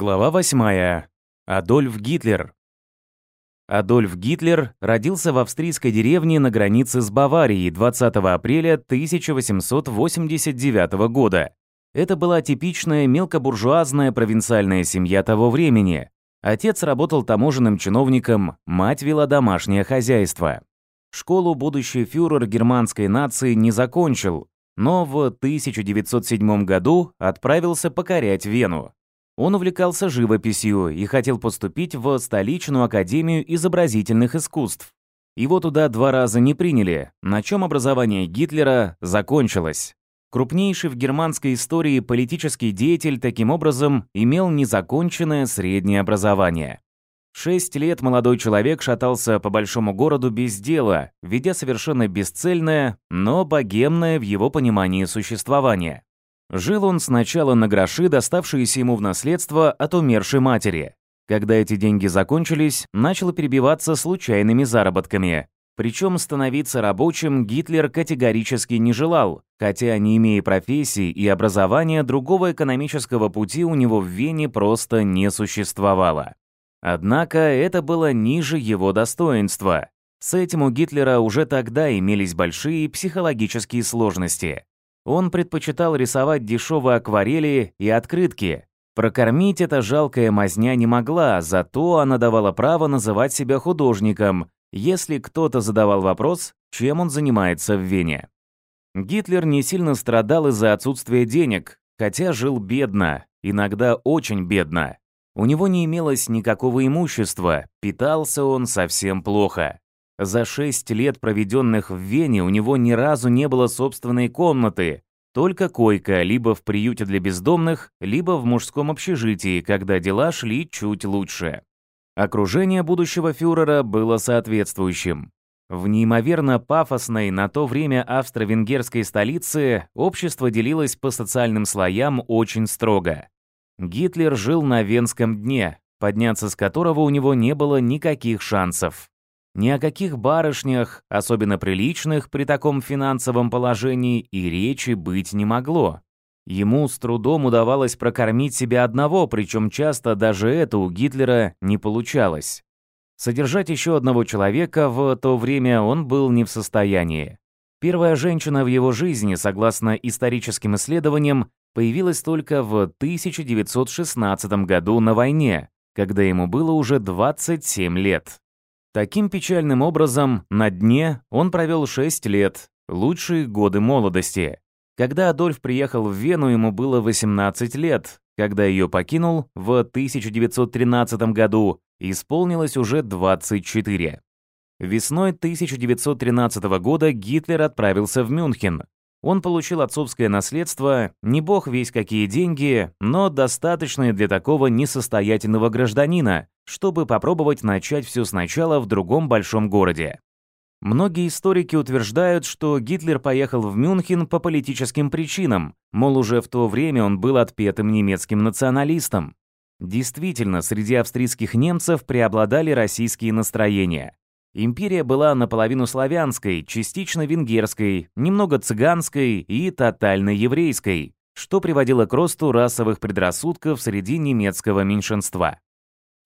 Глава 8. Адольф Гитлер. Адольф Гитлер родился в австрийской деревне на границе с Баварией 20 апреля 1889 года. Это была типичная мелкобуржуазная провинциальная семья того времени. Отец работал таможенным чиновником, мать вела домашнее хозяйство. Школу будущий фюрер германской нации не закончил, но в 1907 году отправился покорять Вену. Он увлекался живописью и хотел поступить в столичную академию изобразительных искусств. Его туда два раза не приняли, на чем образование Гитлера закончилось. Крупнейший в германской истории политический деятель таким образом имел незаконченное среднее образование. Шесть лет молодой человек шатался по большому городу без дела, ведя совершенно бесцельное, но богемное в его понимании существование. Жил он сначала на гроши, доставшиеся ему в наследство от умершей матери. Когда эти деньги закончились, начал перебиваться случайными заработками. Причем становиться рабочим Гитлер категорически не желал, хотя, не имея профессии и образования, другого экономического пути у него в Вене просто не существовало. Однако это было ниже его достоинства. С этим у Гитлера уже тогда имелись большие психологические сложности. Он предпочитал рисовать дешевые акварели и открытки. Прокормить эта жалкая мазня не могла, зато она давала право называть себя художником, если кто-то задавал вопрос, чем он занимается в Вене. Гитлер не сильно страдал из-за отсутствия денег, хотя жил бедно, иногда очень бедно. У него не имелось никакого имущества, питался он совсем плохо. За шесть лет, проведенных в Вене, у него ни разу не было собственной комнаты, только койка, либо в приюте для бездомных, либо в мужском общежитии, когда дела шли чуть лучше. Окружение будущего фюрера было соответствующим. В неимоверно пафосной на то время австро-венгерской столице общество делилось по социальным слоям очень строго. Гитлер жил на венском дне, подняться с которого у него не было никаких шансов. Ни о каких барышнях, особенно приличных при таком финансовом положении, и речи быть не могло. Ему с трудом удавалось прокормить себя одного, причем часто даже это у Гитлера не получалось. Содержать еще одного человека в то время он был не в состоянии. Первая женщина в его жизни, согласно историческим исследованиям, появилась только в 1916 году на войне, когда ему было уже 27 лет. Таким печальным образом, на дне он провел шесть лет, лучшие годы молодости. Когда Адольф приехал в Вену, ему было 18 лет. Когда ее покинул, в 1913 году исполнилось уже 24. Весной 1913 года Гитлер отправился в Мюнхен, он получил отцовское наследство, не бог весь какие деньги, но достаточные для такого несостоятельного гражданина, чтобы попробовать начать все сначала в другом большом городе. Многие историки утверждают, что Гитлер поехал в Мюнхен по политическим причинам, мол, уже в то время он был отпетым немецким националистом. Действительно, среди австрийских немцев преобладали российские настроения. Империя была наполовину славянской, частично венгерской, немного цыганской и тотально еврейской, что приводило к росту расовых предрассудков среди немецкого меньшинства.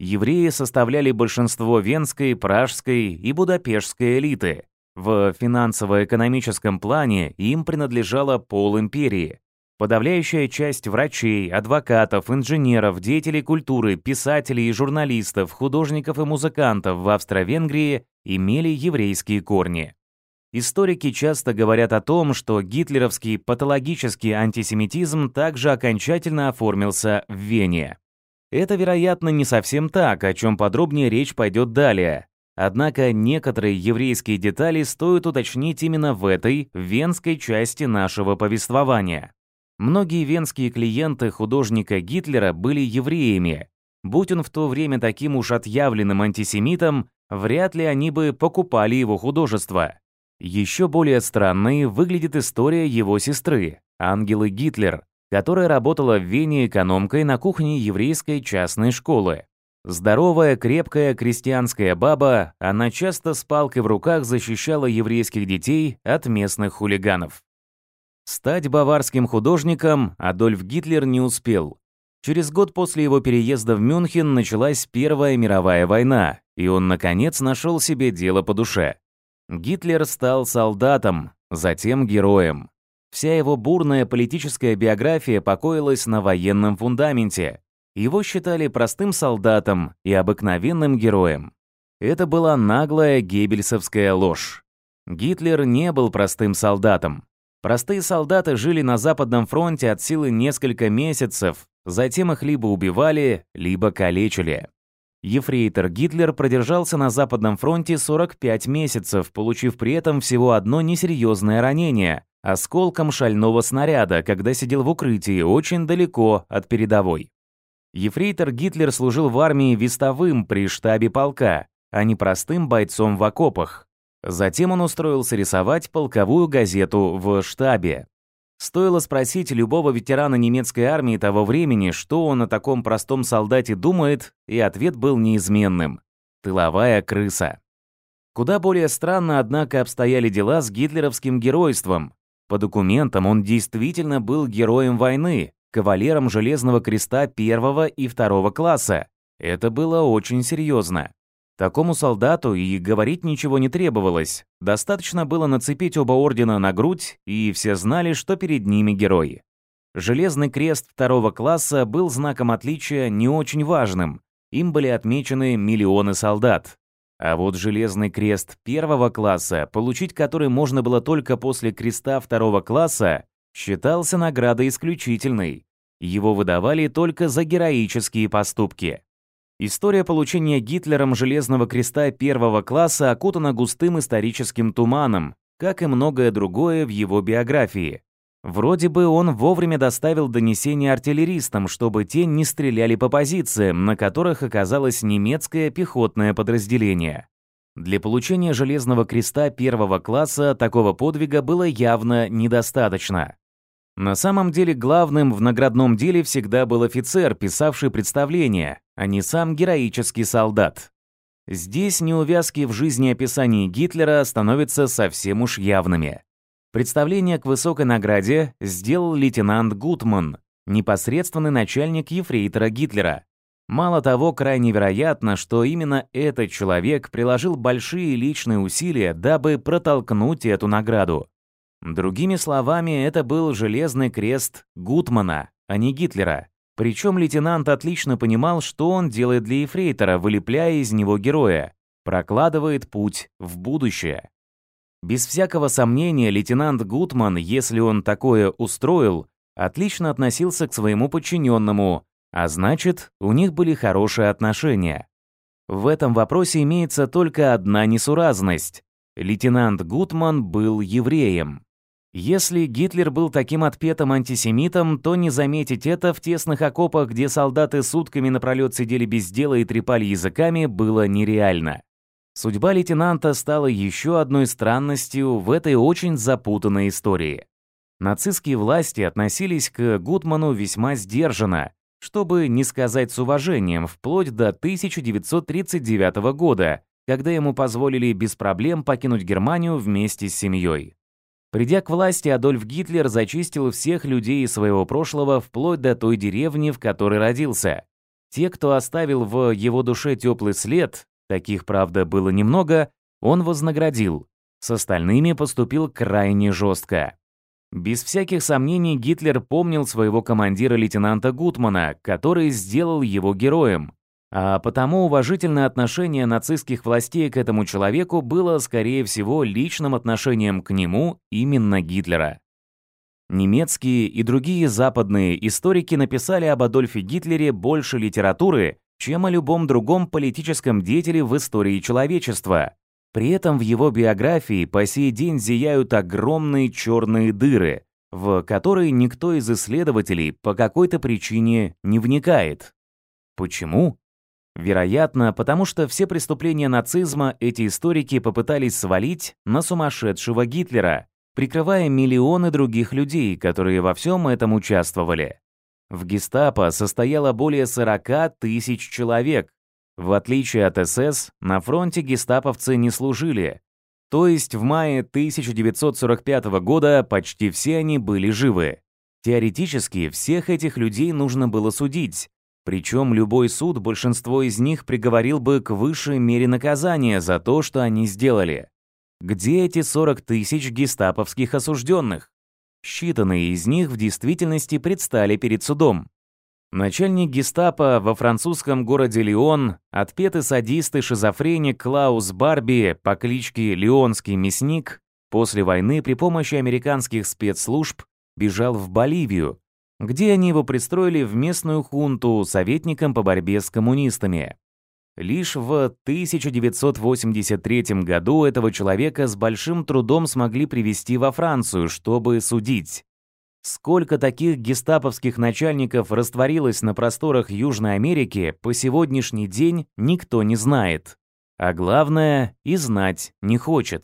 Евреи составляли большинство венской, пражской и будапештской элиты. В финансово-экономическом плане им принадлежала пол империи, Подавляющая часть врачей, адвокатов, инженеров, деятелей культуры, писателей, и журналистов, художников и музыкантов в Австро-Венгрии имели еврейские корни. Историки часто говорят о том, что гитлеровский патологический антисемитизм также окончательно оформился в Вене. Это, вероятно, не совсем так, о чем подробнее речь пойдет далее. Однако некоторые еврейские детали стоит уточнить именно в этой венской части нашего повествования. Многие венские клиенты художника Гитлера были евреями. Будь он в то время таким уж отъявленным антисемитом, вряд ли они бы покупали его художество. Еще более странной выглядит история его сестры, Ангелы Гитлер, которая работала в Вене экономкой на кухне еврейской частной школы. Здоровая, крепкая крестьянская баба, она часто с палкой в руках защищала еврейских детей от местных хулиганов. Стать баварским художником Адольф Гитлер не успел. Через год после его переезда в Мюнхен началась Первая мировая война, и он, наконец, нашел себе дело по душе. Гитлер стал солдатом, затем героем. Вся его бурная политическая биография покоилась на военном фундаменте. Его считали простым солдатом и обыкновенным героем. Это была наглая геббельсовская ложь. Гитлер не был простым солдатом. Простые солдаты жили на Западном фронте от силы несколько месяцев, затем их либо убивали, либо калечили. Ефрейтор Гитлер продержался на Западном фронте 45 месяцев, получив при этом всего одно несерьезное ранение – осколком шального снаряда, когда сидел в укрытии очень далеко от передовой. Ефрейтор Гитлер служил в армии вестовым при штабе полка, а не простым бойцом в окопах. Затем он устроился рисовать полковую газету в штабе. Стоило спросить любого ветерана немецкой армии того времени, что он о таком простом солдате думает, и ответ был неизменным – тыловая крыса. Куда более странно, однако, обстояли дела с гитлеровским геройством. По документам он действительно был героем войны, кавалером Железного креста первого и второго класса. Это было очень серьезно. Такому солдату и говорить ничего не требовалось. Достаточно было нацепить оба ордена на грудь, и все знали, что перед ними герои. Железный крест второго класса был знаком отличия не очень важным. Им были отмечены миллионы солдат. А вот железный крест первого класса, получить который можно было только после креста второго класса, считался наградой исключительной. Его выдавали только за героические поступки. История получения Гитлером Железного Креста первого класса окутана густым историческим туманом, как и многое другое в его биографии. Вроде бы он вовремя доставил донесение артиллеристам, чтобы те не стреляли по позициям, на которых оказалось немецкое пехотное подразделение. Для получения Железного Креста первого класса такого подвига было явно недостаточно. На самом деле главным в наградном деле всегда был офицер, писавший представление, а не сам героический солдат. Здесь неувязки в жизни жизнеописании Гитлера становятся совсем уж явными. Представление к высокой награде сделал лейтенант Гутман, непосредственный начальник ефрейтора Гитлера. Мало того, крайне вероятно, что именно этот человек приложил большие личные усилия, дабы протолкнуть эту награду. Другими словами, это был железный крест Гутмана, а не Гитлера. Причем лейтенант отлично понимал, что он делает для Ефрейтора, вылепляя из него героя, прокладывает путь в будущее. Без всякого сомнения, лейтенант Гутман, если он такое устроил, отлично относился к своему подчиненному, а значит, у них были хорошие отношения. В этом вопросе имеется только одна несуразность. Лейтенант Гутман был евреем. Если Гитлер был таким отпетым антисемитом, то не заметить это в тесных окопах, где солдаты сутками напролет сидели без дела и трепали языками, было нереально. Судьба лейтенанта стала еще одной странностью в этой очень запутанной истории. Нацистские власти относились к Гутману весьма сдержанно, чтобы не сказать с уважением, вплоть до 1939 года, когда ему позволили без проблем покинуть Германию вместе с семьей. Придя к власти, Адольф Гитлер зачистил всех людей из своего прошлого вплоть до той деревни, в которой родился. Те, кто оставил в его душе теплый след, таких, правда, было немного, он вознаградил. С остальными поступил крайне жестко. Без всяких сомнений Гитлер помнил своего командира лейтенанта Гутмана, который сделал его героем. А Потому уважительное отношение нацистских властей к этому человеку было, скорее всего, личным отношением к нему именно Гитлера. Немецкие и другие западные историки написали об Адольфе Гитлере больше литературы, чем о любом другом политическом деятеле в истории человечества. При этом в его биографии по сей день зияют огромные черные дыры, в которые никто из исследователей по какой-то причине не вникает. Почему? Вероятно, потому что все преступления нацизма эти историки попытались свалить на сумасшедшего Гитлера, прикрывая миллионы других людей, которые во всем этом участвовали. В гестапо состояло более 40 тысяч человек. В отличие от СС, на фронте гестаповцы не служили. То есть в мае 1945 года почти все они были живы. Теоретически всех этих людей нужно было судить, причем любой суд большинство из них приговорил бы к высшей мере наказания за то, что они сделали. Где эти 40 тысяч гестаповских осужденных? Считанные из них в действительности предстали перед судом. Начальник гестапо во французском городе Лион, отпетый садист и шизофреник Клаус Барби по кличке Лионский мясник, после войны при помощи американских спецслужб бежал в Боливию, где они его пристроили в местную хунту советником по борьбе с коммунистами. Лишь в 1983 году этого человека с большим трудом смогли привести во Францию, чтобы судить. Сколько таких гестаповских начальников растворилось на просторах Южной Америки, по сегодняшний день никто не знает. А главное, и знать не хочет.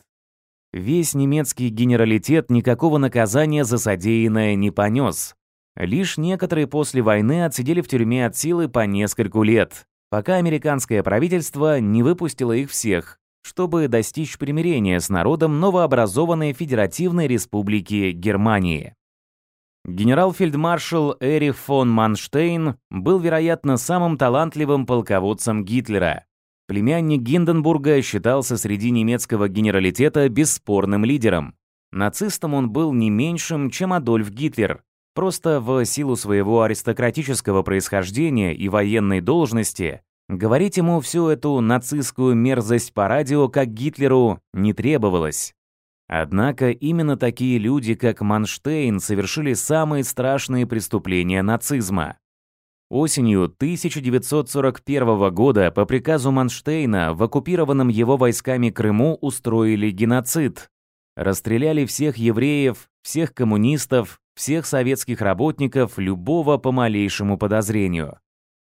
Весь немецкий генералитет никакого наказания за содеянное не понес, Лишь некоторые после войны отсидели в тюрьме от силы по нескольку лет, пока американское правительство не выпустило их всех, чтобы достичь примирения с народом новообразованной Федеративной Республики Германии. Генерал-фельдмаршал Эрих фон Манштейн был, вероятно, самым талантливым полководцем Гитлера. Племянник Гинденбурга считался среди немецкого генералитета бесспорным лидером. Нацистом он был не меньшим, чем Адольф Гитлер, Просто в силу своего аристократического происхождения и военной должности говорить ему всю эту нацистскую мерзость по радио, как Гитлеру, не требовалось. Однако именно такие люди, как Манштейн, совершили самые страшные преступления нацизма. Осенью 1941 года по приказу Манштейна в оккупированном его войсками Крыму устроили геноцид. Расстреляли всех евреев, всех коммунистов, всех советских работников любого по малейшему подозрению.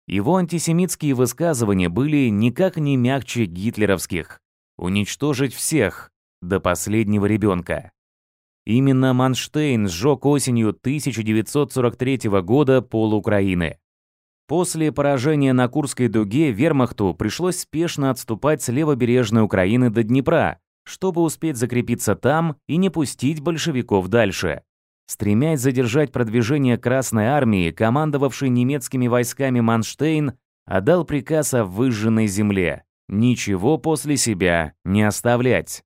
Его антисемитские высказывания были никак не мягче гитлеровских. Уничтожить всех, до последнего ребенка. Именно Манштейн сжег осенью 1943 года пол Украины. После поражения на Курской дуге вермахту пришлось спешно отступать с левобережной Украины до Днепра, чтобы успеть закрепиться там и не пустить большевиков дальше. Стремясь задержать продвижение Красной Армии, командовавший немецкими войсками Манштейн отдал приказ о выжженной земле – ничего после себя не оставлять.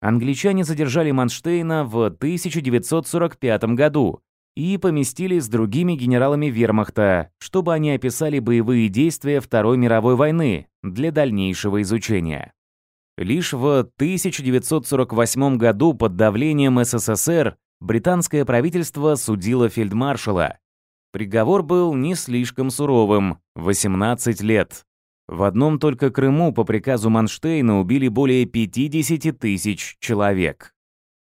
Англичане задержали Манштейна в 1945 году и поместили с другими генералами вермахта, чтобы они описали боевые действия Второй мировой войны для дальнейшего изучения. Лишь в 1948 году под давлением СССР британское правительство судило фельдмаршала. Приговор был не слишком суровым – 18 лет. В одном только Крыму по приказу Манштейна убили более 50 тысяч человек.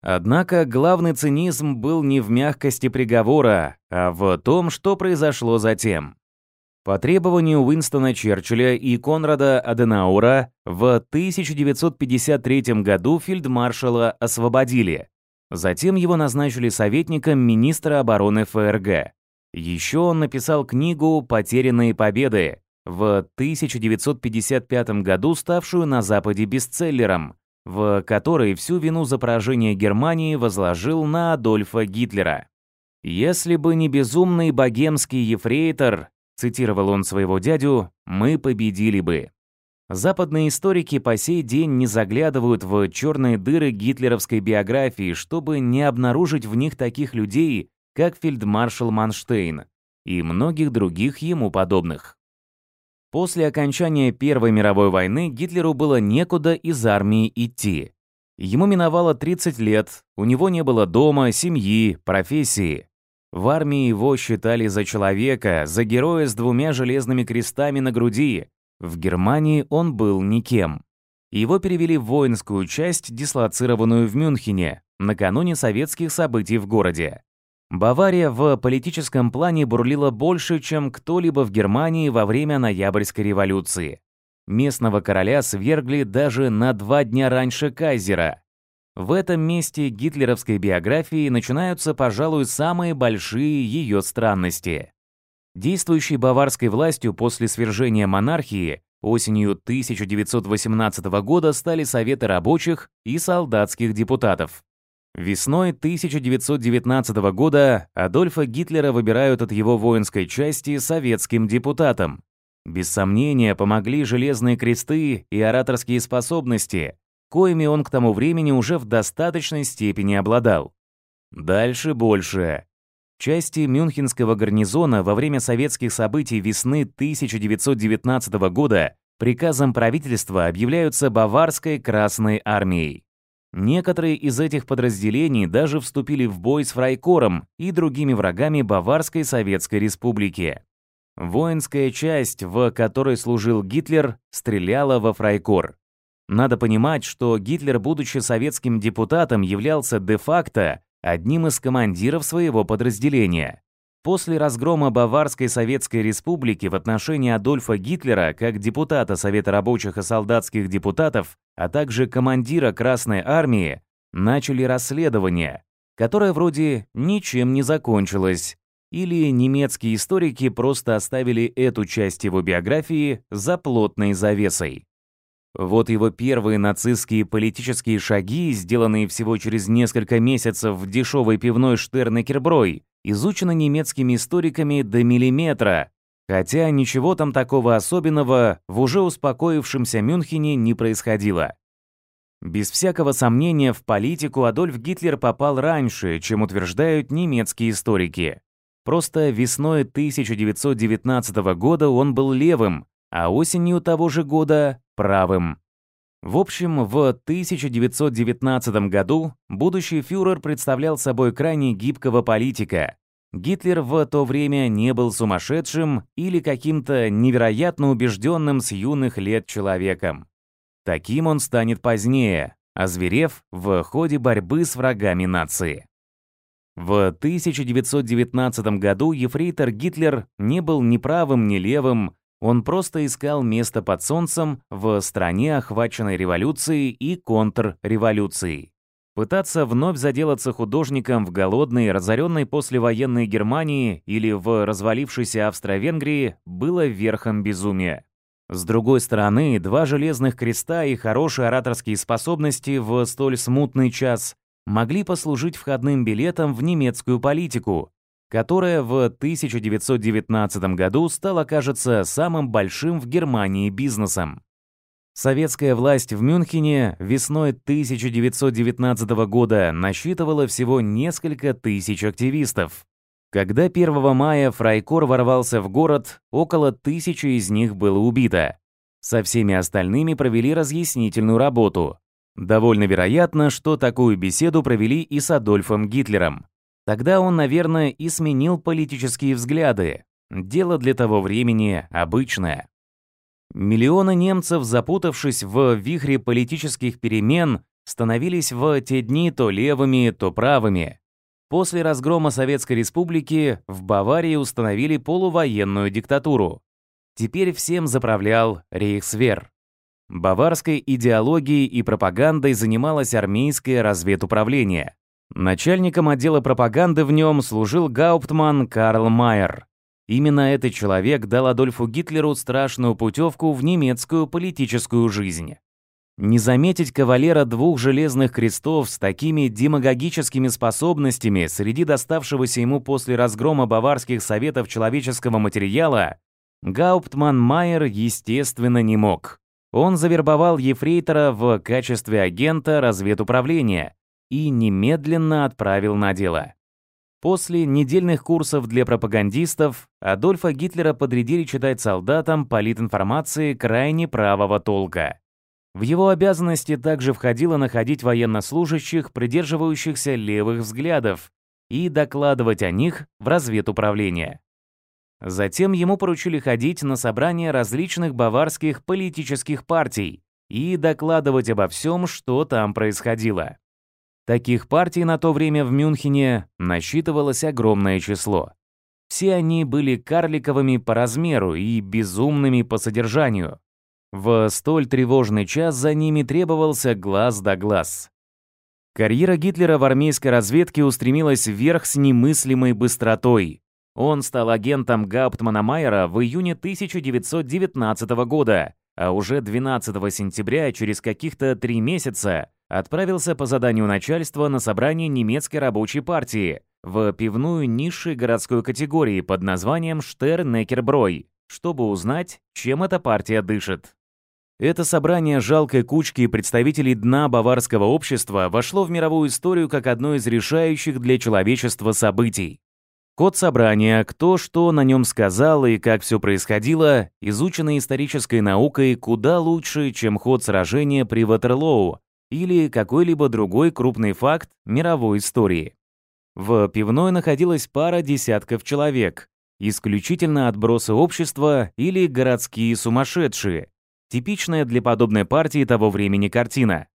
Однако главный цинизм был не в мягкости приговора, а в том, что произошло затем. По требованию Уинстона Черчилля и Конрада Аденаура в 1953 году фельдмаршала освободили – Затем его назначили советником министра обороны ФРГ. Еще он написал книгу «Потерянные победы», в 1955 году ставшую на Западе бестселлером, в которой всю вину за поражение Германии возложил на Адольфа Гитлера. «Если бы не безумный богемский ефрейтор», цитировал он своего дядю, «мы победили бы». Западные историки по сей день не заглядывают в черные дыры гитлеровской биографии, чтобы не обнаружить в них таких людей, как фельдмаршал Манштейн и многих других ему подобных. После окончания Первой мировой войны Гитлеру было некуда из армии идти. Ему миновало 30 лет, у него не было дома, семьи, профессии. В армии его считали за человека, за героя с двумя железными крестами на груди, в Германии он был никем. Его перевели в воинскую часть, дислоцированную в Мюнхене, накануне советских событий в городе. Бавария в политическом плане бурлила больше, чем кто-либо в Германии во время Ноябрьской революции. Местного короля свергли даже на два дня раньше кайзера. В этом месте гитлеровской биографии начинаются, пожалуй, самые большие ее странности. Действующей баварской властью после свержения монархии осенью 1918 года стали Советы рабочих и солдатских депутатов. Весной 1919 года Адольфа Гитлера выбирают от его воинской части советским депутатом. Без сомнения, помогли железные кресты и ораторские способности, коими он к тому времени уже в достаточной степени обладал. Дальше больше. Части Мюнхенского гарнизона во время советских событий весны 1919 года приказом правительства объявляются Баварской Красной Армией. Некоторые из этих подразделений даже вступили в бой с Фрайкором и другими врагами Баварской Советской Республики. Воинская часть, в которой служил Гитлер, стреляла во Фрайкор. Надо понимать, что Гитлер, будучи советским депутатом, являлся де-факто одним из командиров своего подразделения. После разгрома Баварской Советской Республики в отношении Адольфа Гитлера как депутата Совета рабочих и солдатских депутатов, а также командира Красной Армии, начали расследование, которое вроде ничем не закончилось. Или немецкие историки просто оставили эту часть его биографии за плотной завесой. Вот его первые нацистские политические шаги, сделанные всего через несколько месяцев в дешевой пивной Штернекерброй, изучены немецкими историками до миллиметра. Хотя ничего там такого особенного в уже успокоившемся Мюнхене не происходило. Без всякого сомнения, в политику Адольф Гитлер попал раньше, чем утверждают немецкие историки. Просто весной 1919 года он был левым, а осенью того же года – правым. В общем, в 1919 году будущий фюрер представлял собой крайне гибкого политика. Гитлер в то время не был сумасшедшим или каким-то невероятно убежденным с юных лет человеком. Таким он станет позднее, озверев в ходе борьбы с врагами нации. В 1919 году ефрейтор Гитлер не был ни правым, ни левым, он просто искал место под солнцем в стране, охваченной революцией и контрреволюцией. Пытаться вновь заделаться художником в голодной, разоренной послевоенной Германии или в развалившейся Австро-Венгрии было верхом безумия. С другой стороны, два железных креста и хорошие ораторские способности в столь смутный час могли послужить входным билетом в немецкую политику, которая в 1919 году стала, кажется, самым большим в Германии бизнесом. Советская власть в Мюнхене весной 1919 года насчитывала всего несколько тысяч активистов. Когда 1 мая Фрайкор ворвался в город, около тысячи из них было убито. Со всеми остальными провели разъяснительную работу. Довольно вероятно, что такую беседу провели и с Адольфом Гитлером. Тогда он, наверное, и сменил политические взгляды. Дело для того времени обычное. Миллионы немцев, запутавшись в вихре политических перемен, становились в те дни то левыми, то правыми. После разгрома Советской Республики в Баварии установили полувоенную диктатуру. Теперь всем заправлял Рейхсвер. Баварской идеологией и пропагандой занималось армейское разведуправление. Начальником отдела пропаганды в нем служил гауптман Карл Майер. Именно этот человек дал Адольфу Гитлеру страшную путевку в немецкую политическую жизнь. Не заметить кавалера двух железных крестов с такими демагогическими способностями среди доставшегося ему после разгрома баварских советов человеческого материала Гауптман Майер, естественно, не мог. Он завербовал ефрейтора в качестве агента разведуправления, и немедленно отправил на дело. После недельных курсов для пропагандистов Адольфа Гитлера подрядили читать солдатам политинформации крайне правого толка. В его обязанности также входило находить военнослужащих, придерживающихся левых взглядов, и докладывать о них в разведуправление. Затем ему поручили ходить на собрания различных баварских политических партий и докладывать обо всем, что там происходило. Таких партий на то время в Мюнхене насчитывалось огромное число. Все они были карликовыми по размеру и безумными по содержанию. В столь тревожный час за ними требовался глаз да глаз. Карьера Гитлера в армейской разведке устремилась вверх с немыслимой быстротой. Он стал агентом Гауптмана Майера в июне 1919 года, а уже 12 сентября, через каких-то три месяца, отправился по заданию начальства на собрание немецкой рабочей партии в пивную низшей городской категории под названием Штернекерброй, чтобы узнать, чем эта партия дышит. Это собрание жалкой кучки представителей дна баварского общества вошло в мировую историю как одно из решающих для человечества событий. Код собрания, кто что на нем сказал и как все происходило, изучено исторической наукой куда лучше, чем ход сражения при Ватерлоу, или какой-либо другой крупный факт мировой истории. В пивной находилась пара десятков человек, исключительно отбросы общества или городские сумасшедшие, типичная для подобной партии того времени картина.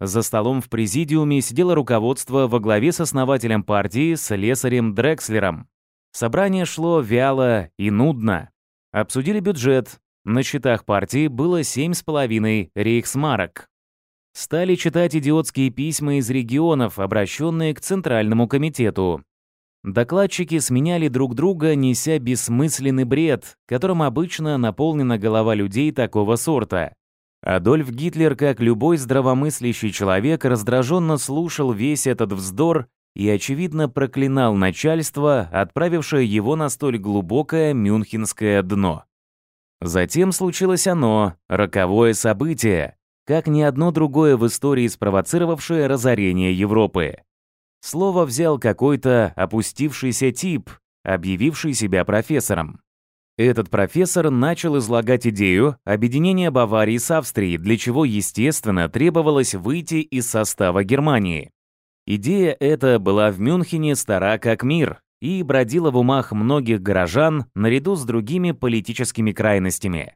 За столом в президиуме сидело руководство во главе с основателем партии, Слесарем Дрекслером. Собрание шло вяло и нудно. Обсудили бюджет. На счетах партии было 7,5 рейхсмарок стали читать идиотские письма из регионов, обращенные к Центральному комитету. Докладчики сменяли друг друга, неся бессмысленный бред, которым обычно наполнена голова людей такого сорта. Адольф Гитлер, как любой здравомыслящий человек, раздраженно слушал весь этот вздор и, очевидно, проклинал начальство, отправившее его на столь глубокое мюнхенское дно. Затем случилось оно, роковое событие, как ни одно другое в истории спровоцировавшее разорение Европы. Слово взял какой-то опустившийся тип, объявивший себя профессором. Этот профессор начал излагать идею объединения Баварии с Австрией, для чего, естественно, требовалось выйти из состава Германии. Идея эта была в Мюнхене стара как мир и бродила в умах многих горожан наряду с другими политическими крайностями.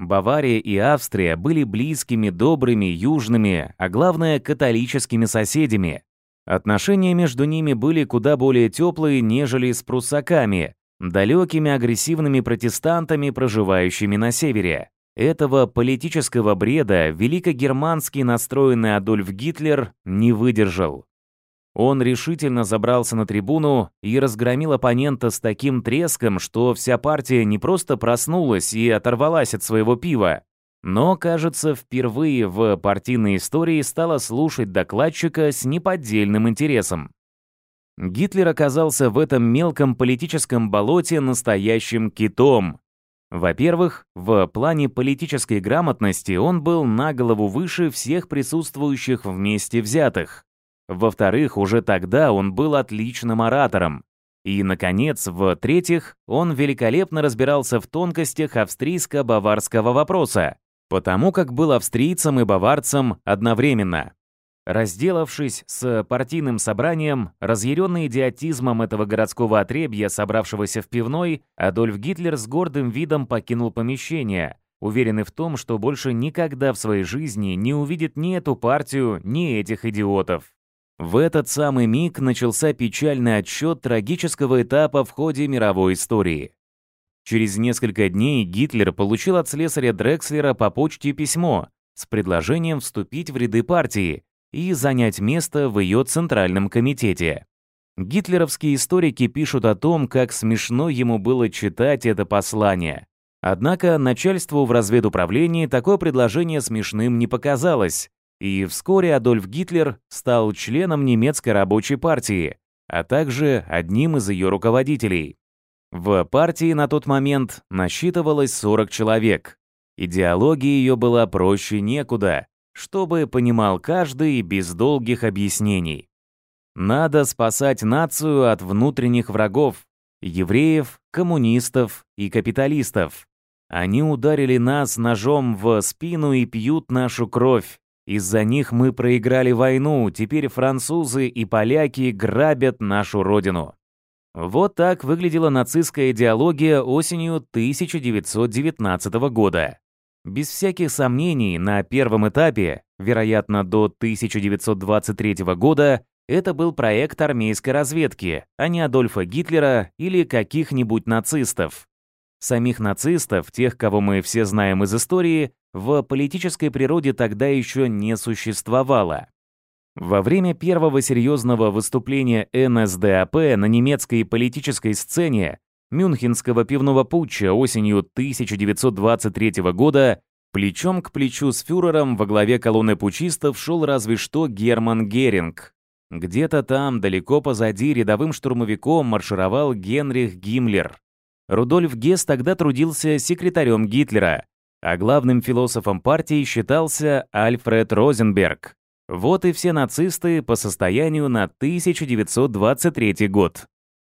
Бавария и Австрия были близкими, добрыми, южными, а главное, католическими соседями. Отношения между ними были куда более теплые, нежели с пруссаками, далекими агрессивными протестантами, проживающими на севере. Этого политического бреда великогерманский настроенный Адольф Гитлер не выдержал. Он решительно забрался на трибуну и разгромил оппонента с таким треском, что вся партия не просто проснулась и оторвалась от своего пива, но, кажется, впервые в партийной истории стала слушать докладчика с неподдельным интересом. Гитлер оказался в этом мелком политическом болоте настоящим китом. Во-первых, в плане политической грамотности он был на голову выше всех присутствующих вместе взятых. Во-вторых, уже тогда он был отличным оратором. И, наконец, в-третьих, он великолепно разбирался в тонкостях австрийско-баварского вопроса, потому как был австрийцем и баварцем одновременно. Разделавшись с партийным собранием, разъяренный идиотизмом этого городского отребья, собравшегося в пивной, Адольф Гитлер с гордым видом покинул помещение, уверенный в том, что больше никогда в своей жизни не увидит ни эту партию, ни этих идиотов. В этот самый миг начался печальный отчет трагического этапа в ходе мировой истории. Через несколько дней Гитлер получил от слесаря Дрекслера по почте письмо с предложением вступить в ряды партии и занять место в ее Центральном комитете. Гитлеровские историки пишут о том, как смешно ему было читать это послание. Однако начальству в разведуправлении такое предложение смешным не показалось, и вскоре Адольф Гитлер стал членом немецкой рабочей партии, а также одним из ее руководителей. В партии на тот момент насчитывалось 40 человек. Идеология ее была проще некуда, чтобы понимал каждый без долгих объяснений. Надо спасать нацию от внутренних врагов – евреев, коммунистов и капиталистов. Они ударили нас ножом в спину и пьют нашу кровь, из-за них мы проиграли войну, теперь французы и поляки грабят нашу родину. Вот так выглядела нацистская идеология осенью 1919 года. Без всяких сомнений, на первом этапе, вероятно, до 1923 года, это был проект армейской разведки, а не Адольфа Гитлера или каких-нибудь нацистов. Самих нацистов, тех, кого мы все знаем из истории, в политической природе тогда еще не существовало. Во время первого серьезного выступления НСДАП на немецкой политической сцене Мюнхенского пивного путча осенью 1923 года плечом к плечу с фюрером во главе колонны пучистов шел разве что Герман Геринг. Где-то там, далеко позади, рядовым штурмовиком маршировал Генрих Гиммлер. Рудольф Гесс тогда трудился секретарем Гитлера, а главным философом партии считался Альфред Розенберг. Вот и все нацисты по состоянию на 1923 год.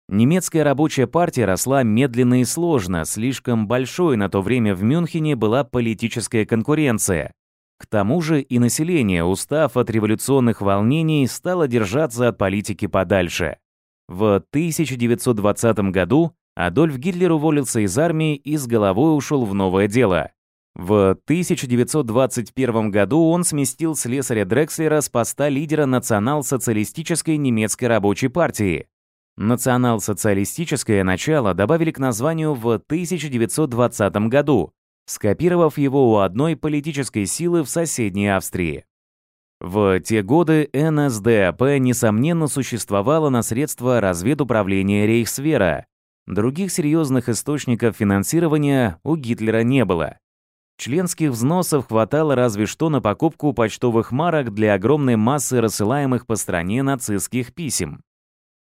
Немецкая рабочая партия росла медленно и сложно, слишком большой на то время в Мюнхене была политическая конкуренция. К тому же и население, устав от революционных волнений, стало держаться от политики подальше. В 1920 году Адольф Гитлер уволился из армии и с головой ушел в новое дело. В 1921 году он сместил слесаря Дрекслера с поста лидера национал-социалистической немецкой рабочей партии. Национал-социалистическое начало добавили к названию в 1920 году, скопировав его у одной политической силы в соседней Австрии. В те годы НСДАП, несомненно, существовала на средства разведуправления Рейхсвера. Других серьезных источников финансирования у Гитлера не было. Членских взносов хватало разве что на покупку почтовых марок для огромной массы рассылаемых по стране нацистских писем.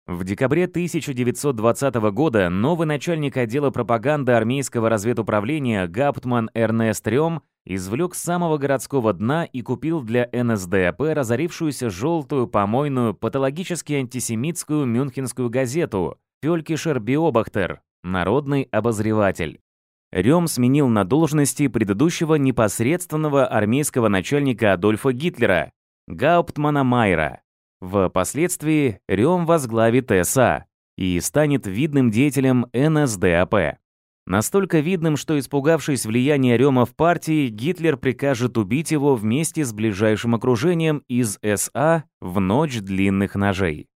В декабре 1920 года новый начальник отдела пропаганды армейского разведуправления Гаптман Эрнест Рем извлек с самого городского дна и купил для НСДАП разорившуюся желтую, помойную, патологически антисемитскую мюнхенскую газету «Фелькишер Биобахтер» «Народный обозреватель». Рем сменил на должности предыдущего непосредственного армейского начальника Адольфа Гитлера, Гауптмана Майера. Впоследствии Рем возглавит СА и станет видным деятелем НСДАП. Настолько видным, что, испугавшись влияния Рема в партии, Гитлер прикажет убить его вместе с ближайшим окружением из СА в ночь длинных ножей.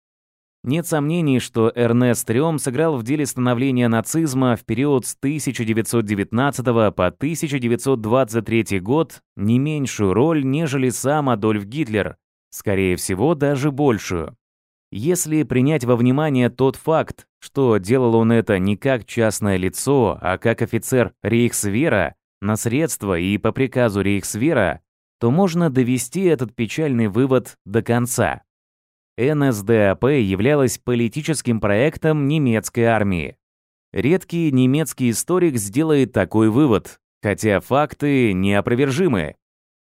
Нет сомнений, что Эрнест Рём сыграл в деле становления нацизма в период с 1919 по 1923 год не меньшую роль, нежели сам Адольф Гитлер, скорее всего, даже большую. Если принять во внимание тот факт, что делал он это не как частное лицо, а как офицер Рейхсвера, на средства и по приказу Рейхсвера, то можно довести этот печальный вывод до конца. НСДАП являлась политическим проектом немецкой армии. Редкий немецкий историк сделает такой вывод, хотя факты неопровержимы.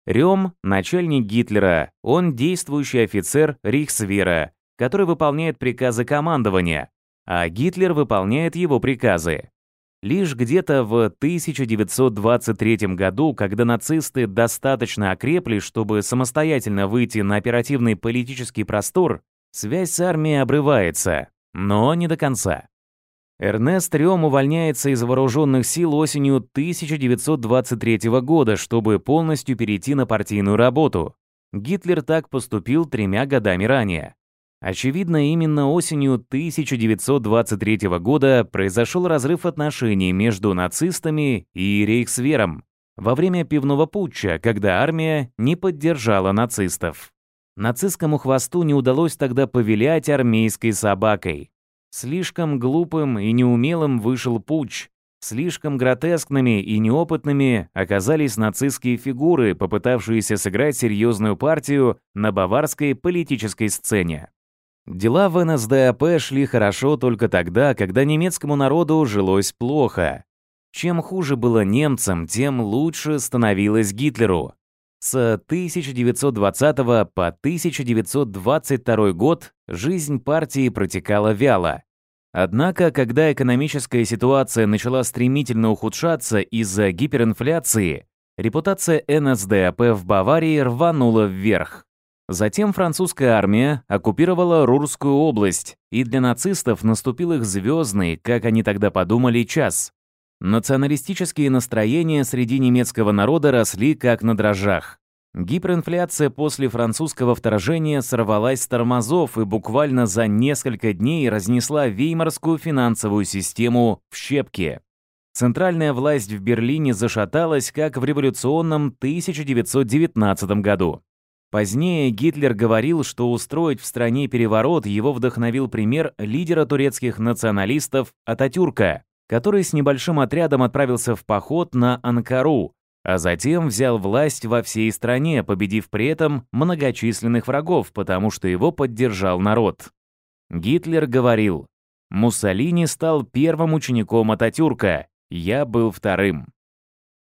Рем – начальник Гитлера, он действующий офицер Рейхсвера, который выполняет приказы командования, а Гитлер выполняет его приказы. Лишь где-то в 1923 году, когда нацисты достаточно окрепли, чтобы самостоятельно выйти на оперативный политический простор, связь с армией обрывается, но не до конца. Эрнест Рём увольняется из вооруженных сил осенью 1923 года, чтобы полностью перейти на партийную работу. Гитлер так поступил тремя годами ранее. Очевидно, именно осенью 1923 года произошел разрыв отношений между нацистами и рейхсвером во время пивного путча, когда армия не поддержала нацистов. Нацистскому хвосту не удалось тогда повелять армейской собакой. Слишком глупым и неумелым вышел путч, Слишком гротескными и неопытными оказались нацистские фигуры, попытавшиеся сыграть серьезную партию на баварской политической сцене. Дела в НСДАП шли хорошо только тогда, когда немецкому народу жилось плохо. Чем хуже было немцам, тем лучше становилось Гитлеру. С 1920 по 1922 год жизнь партии протекала вяло. Однако, когда экономическая ситуация начала стремительно ухудшаться из-за гиперинфляции, репутация НСДАП в Баварии рванула вверх. Затем французская армия оккупировала Рурскую область, и для нацистов наступил их звездный, как они тогда подумали, час. Националистические настроения среди немецкого народа росли как на дрожжах. Гиперинфляция после французского вторжения сорвалась с тормозов и буквально за несколько дней разнесла веймарскую финансовую систему в щепки. Центральная власть в Берлине зашаталась, как в революционном 1919 году. Позднее Гитлер говорил, что устроить в стране переворот его вдохновил пример лидера турецких националистов Ататюрка, который с небольшим отрядом отправился в поход на Анкару, а затем взял власть во всей стране, победив при этом многочисленных врагов, потому что его поддержал народ. Гитлер говорил, «Муссолини стал первым учеником Ататюрка, я был вторым».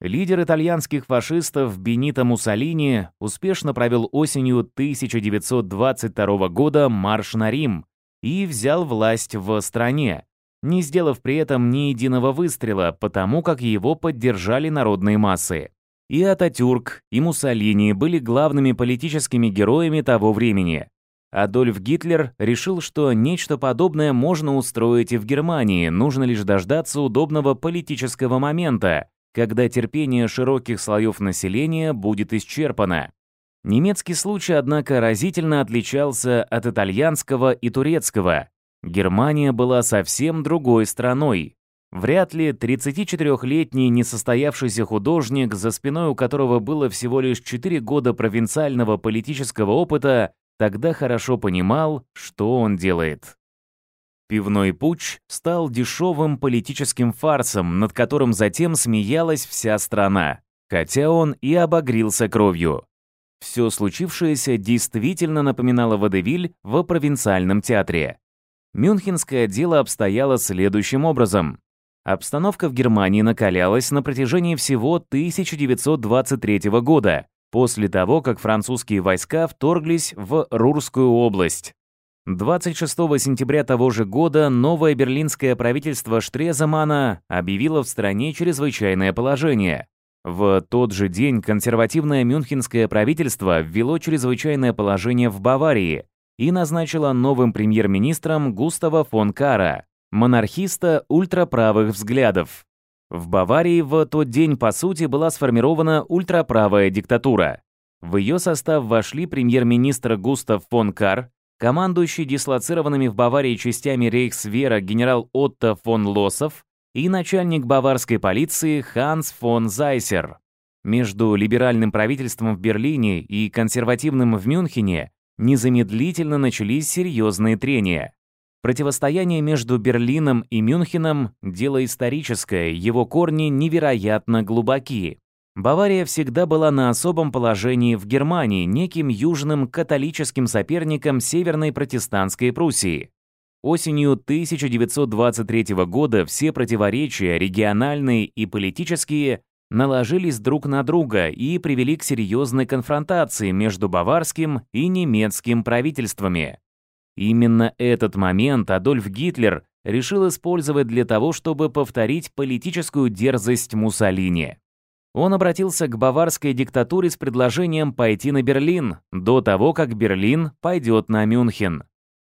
Лидер итальянских фашистов Бенито Муссолини успешно провел осенью 1922 года марш на Рим и взял власть в стране, не сделав при этом ни единого выстрела, потому как его поддержали народные массы. И Ататюрк, и Муссолини были главными политическими героями того времени. Адольф Гитлер решил, что нечто подобное можно устроить и в Германии, нужно лишь дождаться удобного политического момента – когда терпение широких слоев населения будет исчерпано. Немецкий случай, однако, разительно отличался от итальянского и турецкого. Германия была совсем другой страной. Вряд ли 34-летний несостоявшийся художник, за спиной у которого было всего лишь 4 года провинциального политического опыта, тогда хорошо понимал, что он делает. Пивной путч стал дешевым политическим фарсом, над которым затем смеялась вся страна, хотя он и обогрился кровью. Все случившееся действительно напоминало Водевиль в провинциальном театре. Мюнхенское дело обстояло следующим образом. Обстановка в Германии накалялась на протяжении всего 1923 года, после того, как французские войска вторглись в Рурскую область. 26 сентября того же года новое берлинское правительство Штреземана объявило в стране чрезвычайное положение. В тот же день консервативное мюнхенское правительство ввело чрезвычайное положение в Баварии и назначило новым премьер-министром Густава фон Кара, монархиста ультраправых взглядов. В Баварии в тот день, по сути, была сформирована ультраправая диктатура. В ее состав вошли премьер-министр Густав фон Карр Командующий дислоцированными в Баварии частями рейхсвера генерал Отто фон Лосов и начальник баварской полиции Ханс фон Зайсер. Между либеральным правительством в Берлине и консервативным в Мюнхене незамедлительно начались серьезные трения. Противостояние между Берлином и Мюнхеном – дело историческое, его корни невероятно глубоки. Бавария всегда была на особом положении в Германии неким южным католическим соперником Северной протестантской Пруссии. Осенью 1923 года все противоречия, региональные и политические, наложились друг на друга и привели к серьезной конфронтации между баварским и немецким правительствами. Именно этот момент Адольф Гитлер решил использовать для того, чтобы повторить политическую дерзость Муссолини он обратился к баварской диктатуре с предложением пойти на Берлин до того, как Берлин пойдет на Мюнхен.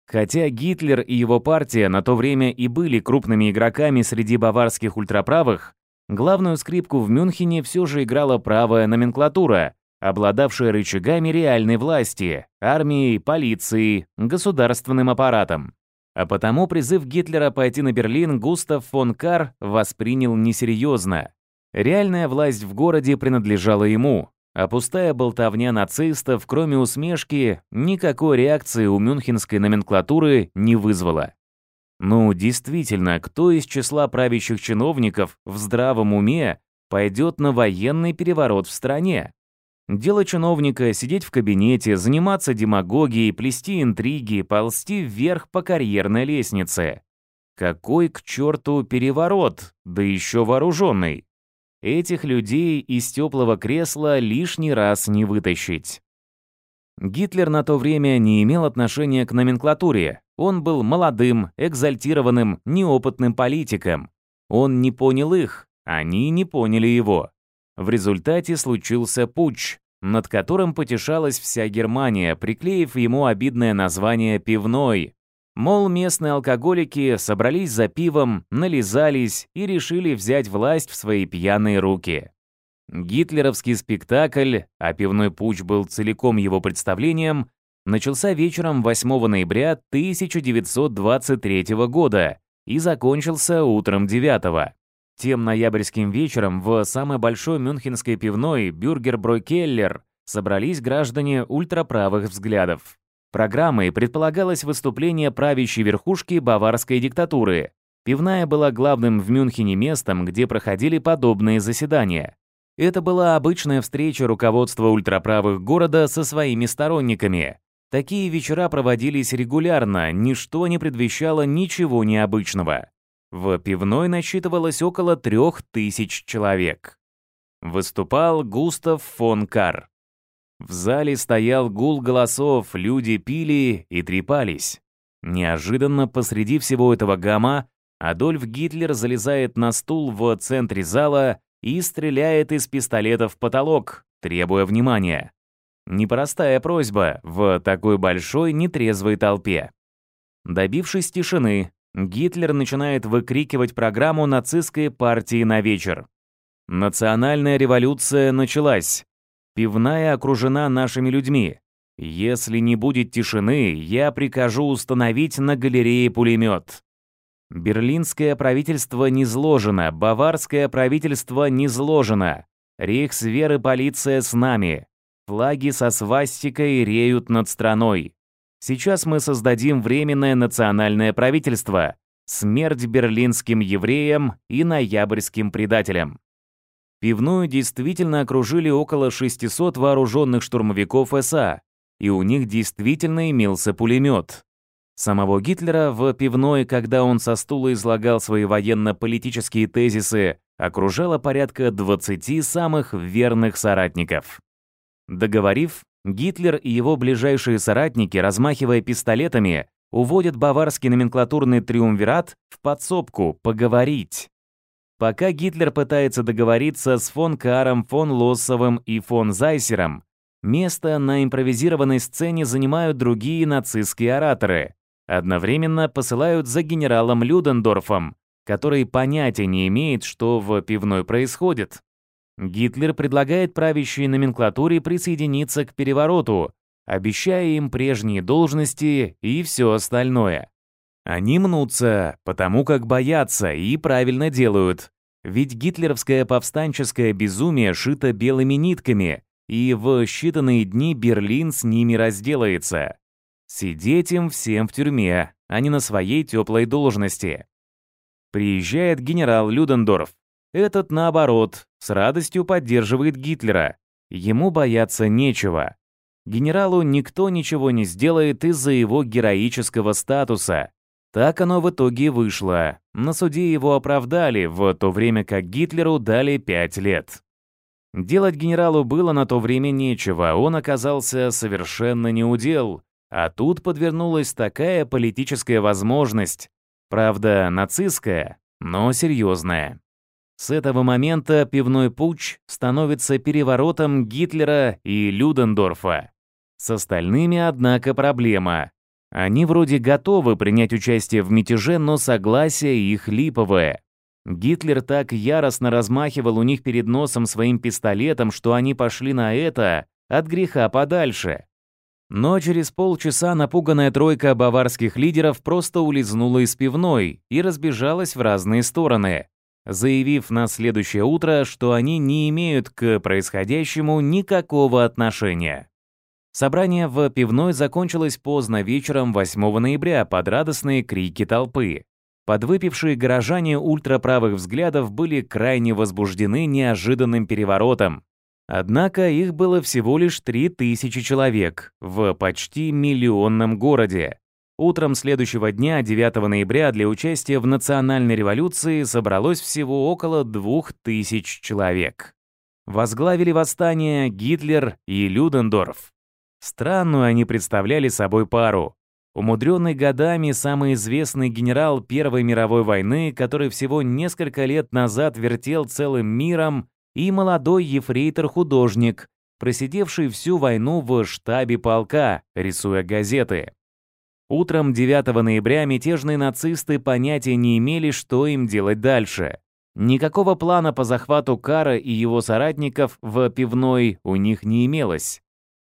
Хотя Гитлер и его партия на то время и были крупными игроками среди баварских ультраправых, главную скрипку в Мюнхене все же играла правая номенклатура, обладавшая рычагами реальной власти, армией, полицией, государственным аппаратом. А потому призыв Гитлера пойти на Берлин Густав фон Кар воспринял несерьезно – Реальная власть в городе принадлежала ему, а пустая болтовня нацистов, кроме усмешки, никакой реакции у мюнхенской номенклатуры не вызвала. Ну, действительно, кто из числа правящих чиновников в здравом уме пойдет на военный переворот в стране? Дело чиновника — сидеть в кабинете, заниматься демагогией, плести интриги, ползти вверх по карьерной лестнице. Какой к черту переворот, да еще вооруженный? Этих людей из теплого кресла лишний раз не вытащить. Гитлер на то время не имел отношения к номенклатуре. Он был молодым, экзальтированным, неопытным политиком. Он не понял их, они не поняли его. В результате случился путч, над которым потешалась вся Германия, приклеив ему обидное название «пивной», Мол, местные алкоголики собрались за пивом, нализались и решили взять власть в свои пьяные руки. Гитлеровский спектакль, а пивной путч был целиком его представлением, начался вечером 8 ноября 1923 года и закончился утром 9 Тем ноябрьским вечером в самой большой мюнхенской пивной «Бюргер Бройкеллер» собрались граждане ультраправых взглядов. Программой предполагалось выступление правящей верхушки баварской диктатуры. Пивная была главным в Мюнхене местом, где проходили подобные заседания. Это была обычная встреча руководства ультраправых города со своими сторонниками. Такие вечера проводились регулярно, ничто не предвещало ничего необычного. В пивной насчитывалось около трех тысяч человек. Выступал Густав фон Карр. В зале стоял гул голосов, люди пили и трепались. Неожиданно посреди всего этого гамма Адольф Гитлер залезает на стул в центре зала и стреляет из пистолета в потолок, требуя внимания. Непростая просьба в такой большой нетрезвой толпе. Добившись тишины, Гитлер начинает выкрикивать программу нацистской партии на вечер. Национальная революция началась. Пивная окружена нашими людьми. Если не будет тишины, я прикажу установить на галерее пулемет. Берлинское правительство не низложено, баварское правительство не низложено. Рейхсвер и полиция с нами. Флаги со свастикой реют над страной. Сейчас мы создадим временное национальное правительство. Смерть берлинским евреям и ноябрьским предателям. Пивную действительно окружили около 600 вооруженных штурмовиков СА, и у них действительно имелся пулемет. Самого Гитлера в пивной, когда он со стула излагал свои военно-политические тезисы, окружало порядка 20 самых верных соратников. Договорив, Гитлер и его ближайшие соратники, размахивая пистолетами, уводят баварский номенклатурный триумвират в подсобку поговорить пока Гитлер пытается договориться с фон Каром, фон Лоссовым и фон Зайсером, место на импровизированной сцене занимают другие нацистские ораторы. Одновременно посылают за генералом Людендорфом, который понятия не имеет, что в пивной происходит. Гитлер предлагает правящей номенклатуре присоединиться к перевороту, обещая им прежние должности и все остальное. Они мнутся, потому как боятся и правильно делают. Ведь гитлеровское повстанческое безумие шито белыми нитками, и в считанные дни Берлин с ними разделается. Сидеть им всем в тюрьме, а не на своей теплой должности. Приезжает генерал Людендорф. Этот, наоборот, с радостью поддерживает Гитлера. Ему бояться нечего. Генералу никто ничего не сделает из-за его героического статуса. Так оно в итоге вышло. На суде его оправдали, в то время как Гитлеру дали пять лет. Делать генералу было на то время нечего, он оказался совершенно неудел. А тут подвернулась такая политическая возможность. Правда, нацистская, но серьезная. С этого момента пивной путч становится переворотом Гитлера и Людендорфа. С остальными, однако, проблема. Они вроде готовы принять участие в мятеже, но согласие их липовое. Гитлер так яростно размахивал у них перед носом своим пистолетом, что они пошли на это от греха подальше. Но через полчаса напуганная тройка баварских лидеров просто улизнула из пивной и разбежалась в разные стороны, заявив на следующее утро, что они не имеют к происходящему никакого отношения. Собрание в пивной закончилось поздно вечером 8 ноября под радостные крики толпы. Подвыпившие горожане ультраправых взглядов были крайне возбуждены неожиданным переворотом. Однако их было всего лишь 3000 человек в почти миллионном городе. Утром следующего дня, 9 ноября, для участия в национальной революции собралось всего около 2000 человек. Возглавили восстание Гитлер и Людендорф. Странную они представляли собой пару. Умудренный годами самый известный генерал Первой мировой войны, который всего несколько лет назад вертел целым миром, и молодой ефрейтор-художник, просидевший всю войну в штабе полка, рисуя газеты. Утром 9 ноября мятежные нацисты понятия не имели, что им делать дальше. Никакого плана по захвату Кара и его соратников в пивной у них не имелось.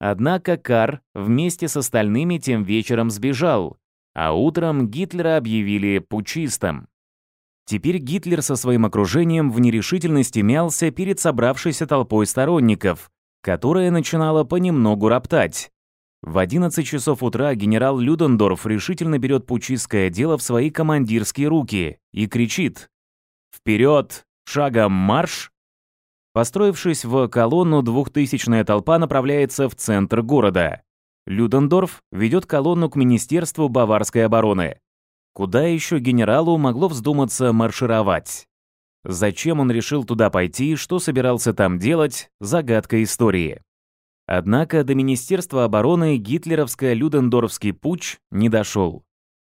Однако Кар вместе с остальными тем вечером сбежал, а утром Гитлера объявили пучистом. Теперь Гитлер со своим окружением в нерешительности мялся перед собравшейся толпой сторонников, которая начинала понемногу роптать. В 11 часов утра генерал Людендорф решительно берет пучистское дело в свои командирские руки и кричит «Вперед! Шагом марш!» Построившись в колонну, двухтысячная толпа направляется в центр города. Людендорф ведет колонну к Министерству Баварской обороны. Куда еще генералу могло вздуматься маршировать? Зачем он решил туда пойти, что собирался там делать – загадка истории. Однако до Министерства обороны гитлеровско-людендорфский путь не дошел.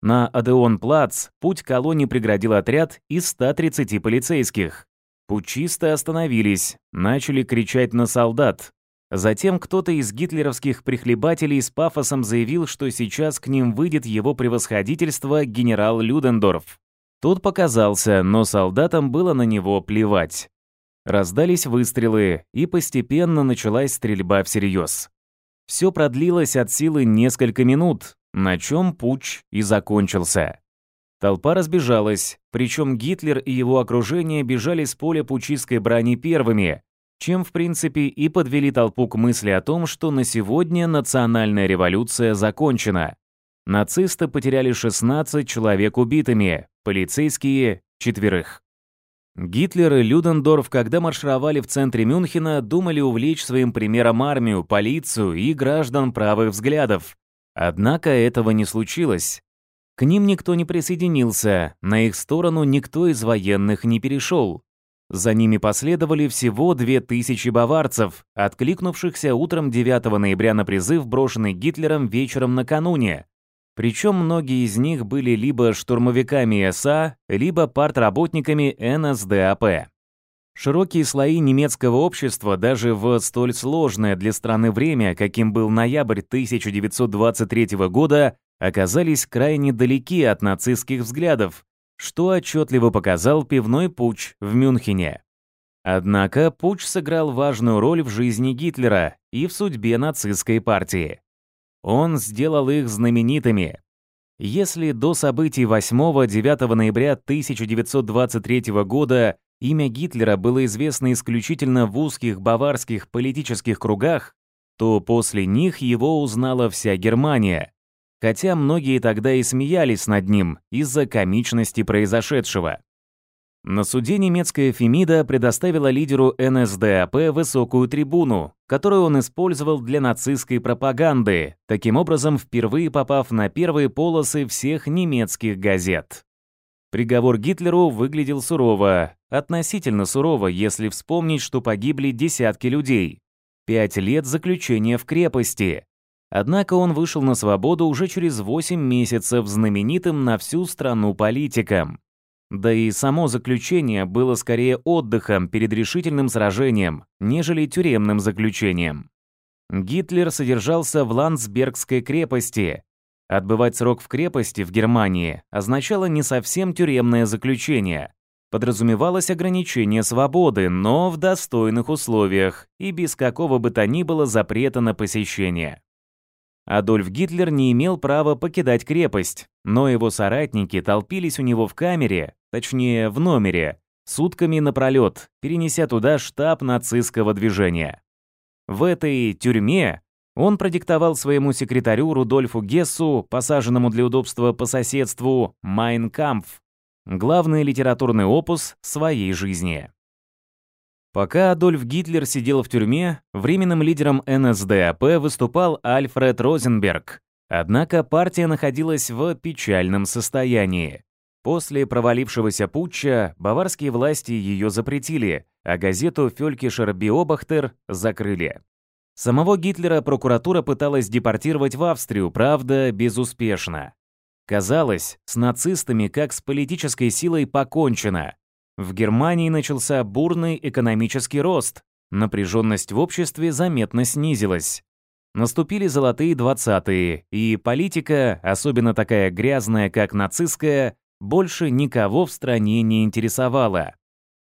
На Адеон-Плац путь колонне преградил отряд из 130 полицейских. Пучисты остановились, начали кричать на солдат. Затем кто-то из гитлеровских прихлебателей с пафосом заявил, что сейчас к ним выйдет его превосходительство генерал Людендорф. Тот показался, но солдатам было на него плевать. Раздались выстрелы, и постепенно началась стрельба всерьез. Все продлилось от силы несколько минут, на чем путч и закончился. Толпа разбежалась, причем Гитлер и его окружение бежали с поля пучистской брани первыми, чем, в принципе, и подвели толпу к мысли о том, что на сегодня национальная революция закончена. Нацисты потеряли 16 человек убитыми, полицейские — четверых. Гитлер и Людендорф, когда маршировали в центре Мюнхена, думали увлечь своим примером армию, полицию и граждан правых взглядов. Однако этого не случилось. К ним никто не присоединился, на их сторону никто из военных не перешел. За ними последовали всего 2000 баварцев, откликнувшихся утром 9 ноября на призыв, брошенный Гитлером вечером накануне. Причем многие из них были либо штурмовиками СА, либо партработниками НСДАП. Широкие слои немецкого общества даже в столь сложное для страны время, каким был ноябрь 1923 года, оказались крайне далеки от нацистских взглядов, что отчетливо показал пивной путч в Мюнхене. Однако путч сыграл важную роль в жизни Гитлера и в судьбе нацистской партии. Он сделал их знаменитыми. Если до событий 8-9 ноября 1923 года имя Гитлера было известно исключительно в узких баварских политических кругах, то после них его узнала вся Германия хотя многие тогда и смеялись над ним из-за комичности произошедшего. На суде немецкая Фемида предоставила лидеру НСДАП высокую трибуну, которую он использовал для нацистской пропаганды, таким образом впервые попав на первые полосы всех немецких газет. Приговор Гитлеру выглядел сурово, относительно сурово, если вспомнить, что погибли десятки людей. Пять лет заключения в крепости, Однако он вышел на свободу уже через 8 месяцев знаменитым на всю страну политиком. Да и само заключение было скорее отдыхом перед решительным сражением, нежели тюремным заключением. Гитлер содержался в Ландсбергской крепости. Отбывать срок в крепости в Германии означало не совсем тюремное заключение. Подразумевалось ограничение свободы, но в достойных условиях и без какого бы то ни было запрета на посещение. Адольф Гитлер не имел права покидать крепость, но его соратники толпились у него в камере, точнее, в номере, сутками напролет, перенеся туда штаб нацистского движения. В этой «тюрьме» он продиктовал своему секретарю Рудольфу Гессу, посаженному для удобства по соседству, «Майнкампф», главный литературный опус своей жизни. Пока Адольф Гитлер сидел в тюрьме, временным лидером НСДАП выступал Альфред Розенберг. Однако партия находилась в печальном состоянии. После провалившегося путча баварские власти ее запретили, а газету «Фелькишер Биобахтер» закрыли. Самого Гитлера прокуратура пыталась депортировать в Австрию, правда, безуспешно. Казалось, с нацистами как с политической силой покончено. В Германии начался бурный экономический рост. Напряженность в обществе заметно снизилась. Наступили золотые двадцатые, и политика, особенно такая грязная, как нацистская, больше никого в стране не интересовала.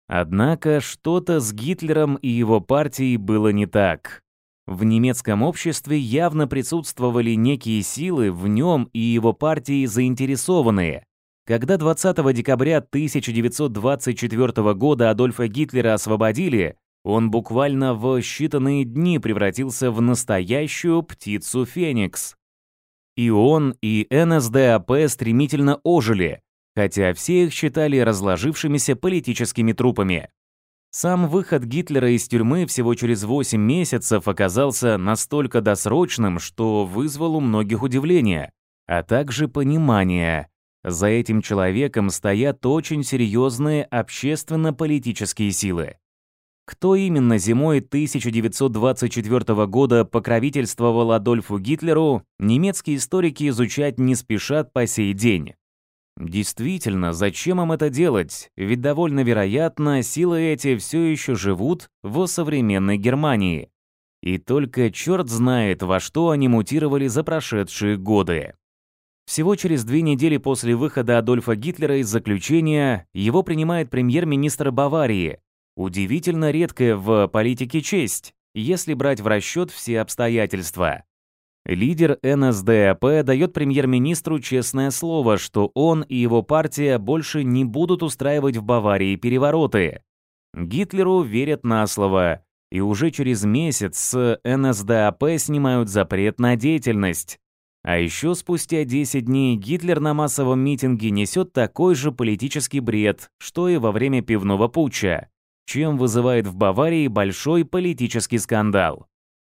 Однако что-то с Гитлером и его партией было не так. В немецком обществе явно присутствовали некие силы в нем и его партии заинтересованные, когда 20 декабря 1924 года Адольфа Гитлера освободили, он буквально в считанные дни превратился в настоящую птицу Феникс. И он, и НСДАП стремительно ожили, хотя все их считали разложившимися политическими трупами. Сам выход Гитлера из тюрьмы всего через 8 месяцев оказался настолько досрочным, что вызвал у многих удивление, а также понимание. За этим человеком стоят очень серьезные общественно-политические силы. Кто именно зимой 1924 года покровительствовал Адольфу Гитлеру, немецкие историки изучать не спешат по сей день. Действительно, зачем им это делать? Ведь довольно вероятно, силы эти все еще живут в современной Германии. И только черт знает, во что они мутировали за прошедшие годы. Всего через две недели после выхода Адольфа Гитлера из заключения его принимает премьер-министр Баварии. Удивительно редкая в политике честь, если брать в расчет все обстоятельства. Лидер НСДАП дает премьер-министру честное слово, что он и его партия больше не будут устраивать в Баварии перевороты. Гитлеру верят на слово, и уже через месяц с НСДАП снимают запрет на деятельность. А еще спустя 10 дней Гитлер на массовом митинге несет такой же политический бред, что и во время пивного путча, чем вызывает в Баварии большой политический скандал.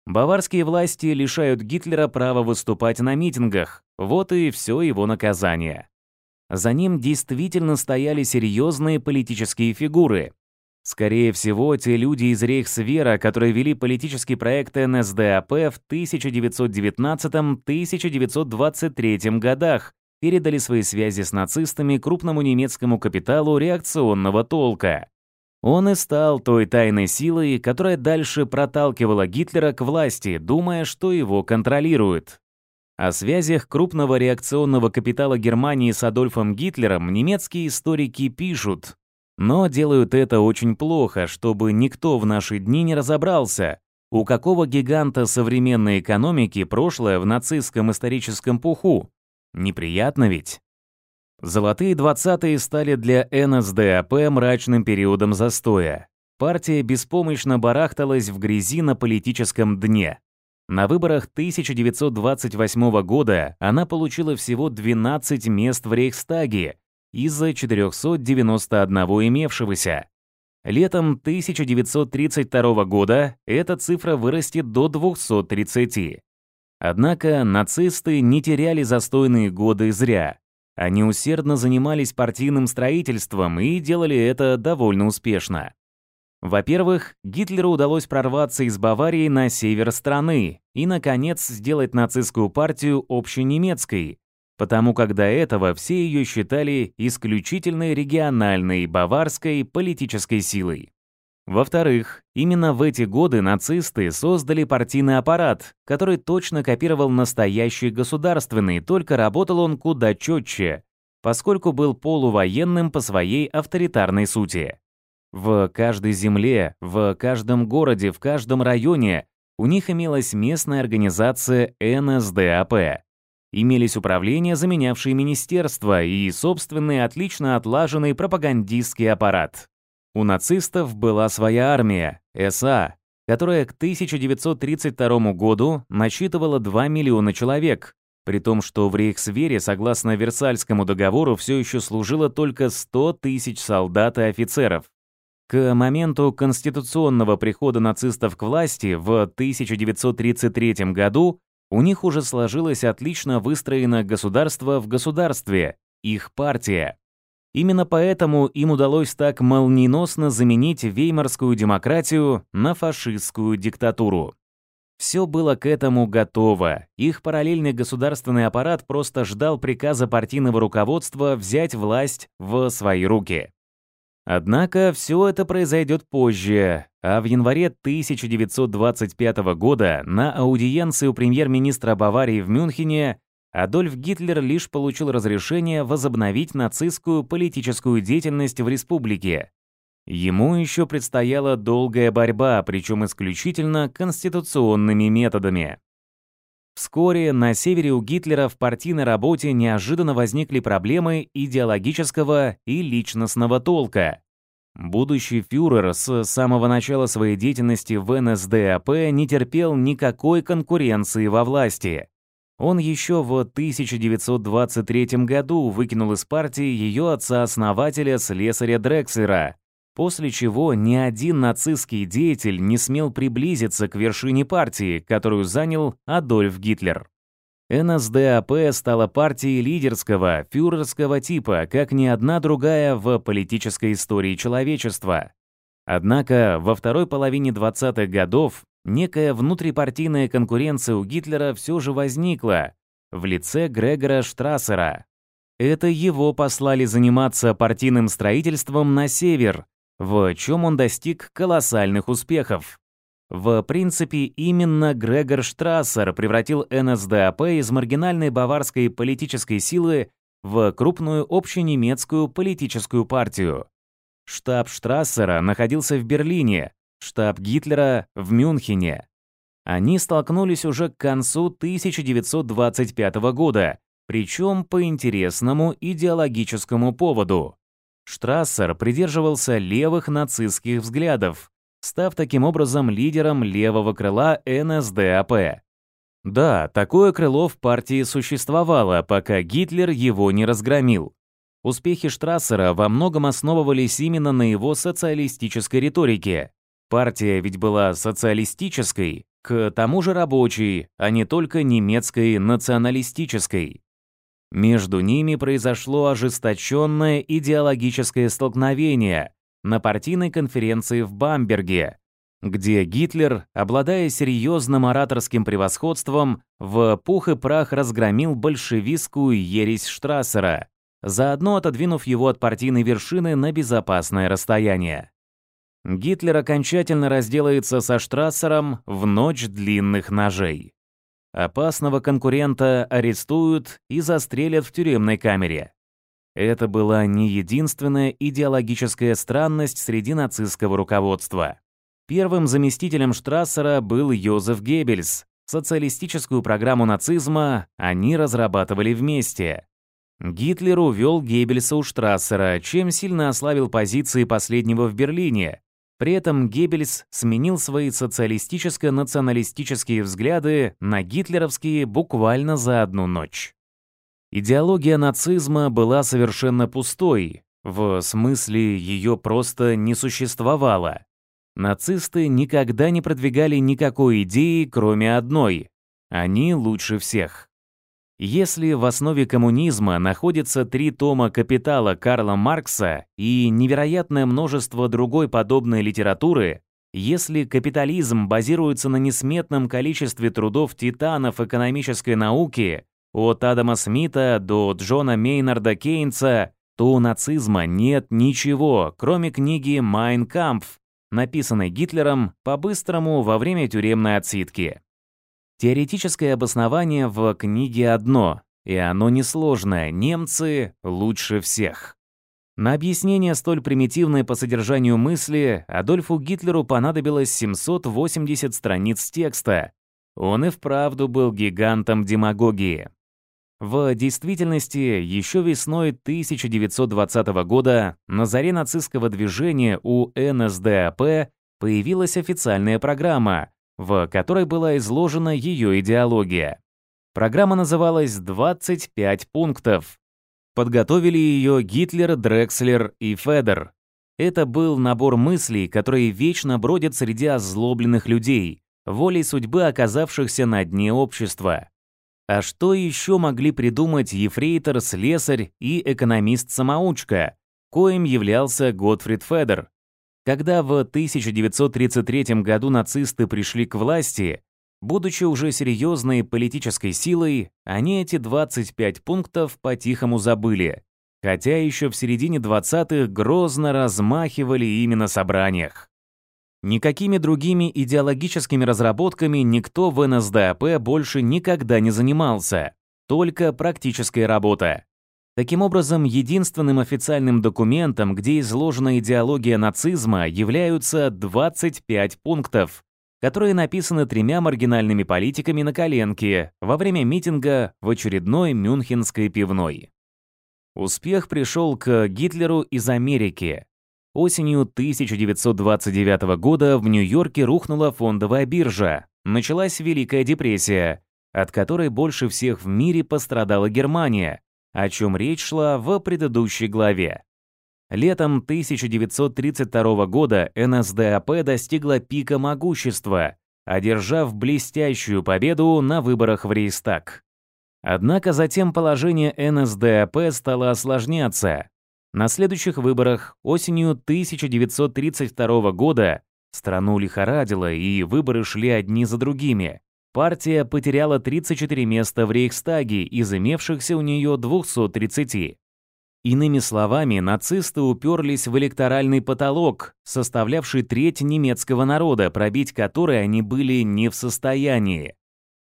Баварские власти лишают Гитлера права выступать на митингах, вот и все его наказание. За ним действительно стояли серьезные политические фигуры, Скорее всего, те люди из Рейхсвера, которые вели политический проект НСДАП в 1919-1923 годах, передали свои связи с нацистами крупному немецкому капиталу реакционного толка. Он и стал той тайной силой, которая дальше проталкивала Гитлера к власти, думая, что его контролирует. О связях крупного реакционного капитала Германии с Адольфом Гитлером немецкие историки пишут, но делают это очень плохо, чтобы никто в наши дни не разобрался, у какого гиганта современной экономики прошлое в нацистском историческом пуху. Неприятно ведь? Золотые 20-е стали для НСДАП мрачным периодом застоя. Партия беспомощно барахталась в грязи на политическом дне. На выборах 1928 года она получила всего 12 мест в Рейхстаге из-за 491 имевшегося. Летом 1932 года эта цифра вырастет до 230. Однако нацисты не теряли застойные годы зря. Они усердно занимались партийным строительством и делали это довольно успешно. Во-первых, Гитлеру удалось прорваться из Баварии на север страны и, наконец, сделать нацистскую партию общенемецкой, потому как до этого все ее считали исключительно региональной баварской политической силой. Во-вторых, именно в эти годы нацисты создали партийный аппарат, который точно копировал настоящий государственный, только работал он куда четче, поскольку был полувоенным по своей авторитарной сути. В каждой земле, в каждом городе, в каждом районе у них имелась местная организация НСДАП имелись управления, заменявшие министерства, и собственный отлично отлаженный пропагандистский аппарат. У нацистов была своя армия, СА, которая к 1932 году насчитывала 2 миллиона человек, при том, что в Рейхсвере, согласно Версальскому договору, все еще служило только 100 тысяч солдат и офицеров. К моменту конституционного прихода нацистов к власти в 1933 году у них уже сложилось отлично выстроено государство в государстве, их партия. Именно поэтому им удалось так молниеносно заменить веймарскую демократию на фашистскую диктатуру. Все было к этому готово. Их параллельный государственный аппарат просто ждал приказа партийного руководства взять власть в свои руки. Однако все это произойдет позже, а в январе 1925 года на аудиенции у премьер-министра Баварии в Мюнхене Адольф Гитлер лишь получил разрешение возобновить нацистскую политическую деятельность в республике. Ему еще предстояла долгая борьба, причем исключительно конституционными методами. Вскоре на севере у Гитлера в партийной работе неожиданно возникли проблемы идеологического и личностного толка. Будущий фюрер с самого начала своей деятельности в НСДАП не терпел никакой конкуренции во власти. Он еще в 1923 году выкинул из партии ее отца-основателя слесаря Дрексера, после чего ни один нацистский деятель не смел приблизиться к вершине партии, которую занял Адольф Гитлер. НСДАП стала партией лидерского, фюрерского типа, как ни одна другая в политической истории человечества. Однако во второй половине 20-х годов некая внутрипартийная конкуренция у Гитлера все же возникла в лице Грегора Штрассера. Это его послали заниматься партийным строительством на север, в чем он достиг колоссальных успехов. В принципе, именно Грегор Штрассер превратил НСДАП из маргинальной баварской политической силы в крупную общенемецкую политическую партию. Штаб Штрассера находился в Берлине, штаб Гитлера — в Мюнхене. Они столкнулись уже к концу 1925 года, причем по интересному идеологическому поводу. Штрассер придерживался левых нацистских взглядов, став таким образом лидером левого крыла НСДАП. Да, такое крыло в партии существовало, пока Гитлер его не разгромил. Успехи Штрассера во многом основывались именно на его социалистической риторике. Партия ведь была социалистической, к тому же рабочей, а не только немецкой националистической. Между ними произошло ожесточенное идеологическое столкновение, на партийной конференции в Бамберге, где Гитлер, обладая серьезным ораторским превосходством, в пух и прах разгромил большевистскую ересь Штрассера, заодно отодвинув его от партийной вершины на безопасное расстояние. Гитлер окончательно разделается со Штрассером в ночь длинных ножей. Опасного конкурента арестуют и застрелят в тюремной камере. Это была не единственная идеологическая странность среди нацистского руководства. Первым заместителем Штрассера был Йозеф Геббельс. Социалистическую программу нацизма они разрабатывали вместе. Гитлер увел Геббельса у Штрассера, чем сильно ослабил позиции последнего в Берлине. При этом Геббельс сменил свои социалистическо-националистические взгляды на гитлеровские буквально за одну ночь. Идеология нацизма была совершенно пустой, в смысле ее просто не существовало. Нацисты никогда не продвигали никакой идеи, кроме одной. Они лучше всех. Если в основе коммунизма находятся три тома «Капитала» Карла Маркса и невероятное множество другой подобной литературы, если капитализм базируется на несметном количестве трудов титанов экономической науки, от Адама Смита до Джона Мейнарда Кейнса, то у нацизма нет ничего, кроме книги «Майн Кампф», написанной Гитлером по-быстрому во время тюремной отсидки. Теоретическое обоснование в книге одно, и оно несложное, немцы лучше всех. На объяснение столь примитивной по содержанию мысли Адольфу Гитлеру понадобилось 780 страниц текста. Он и вправду был гигантом демагогии. В действительности, еще весной 1920 года на заре нацистского движения у НСДАП появилась официальная программа, в которой была изложена ее идеология. Программа называлась «25 пунктов». Подготовили ее Гитлер, Дрекслер и Федер. Это был набор мыслей, которые вечно бродят среди озлобленных людей, волей судьбы оказавшихся на дне общества. А что еще могли придумать ефрейтор, слесарь и экономист-самоучка, коим являлся Готфрид Федер? Когда в 1933 году нацисты пришли к власти, будучи уже серьезной политической силой, они эти 25 пунктов по-тихому забыли, хотя еще в середине 20-х грозно размахивали именно на собраниях. Никакими другими идеологическими разработками никто в НСДАП больше никогда не занимался, только практическая работа. Таким образом, единственным официальным документом, где изложена идеология нацизма, являются 25 пунктов, которые написаны тремя маргинальными политиками на коленке во время митинга в очередной мюнхенской пивной. Успех пришел к Гитлеру из Америки, Осенью 1929 года в Нью-Йорке рухнула фондовая биржа. Началась Великая депрессия, от которой больше всех в мире пострадала Германия, о чем речь шла в предыдущей главе. Летом 1932 года НСДАП достигла пика могущества, одержав блестящую победу на выборах в Рейстаг. Однако затем положение НСДАП стало осложняться. На следующих выборах осенью 1932 года страну лихорадило, и выборы шли одни за другими. Партия потеряла 34 места в Рейхстаге из имевшихся у нее 230. Иными словами, нацисты уперлись в электоральный потолок, составлявший треть немецкого народа, пробить который они были не в состоянии.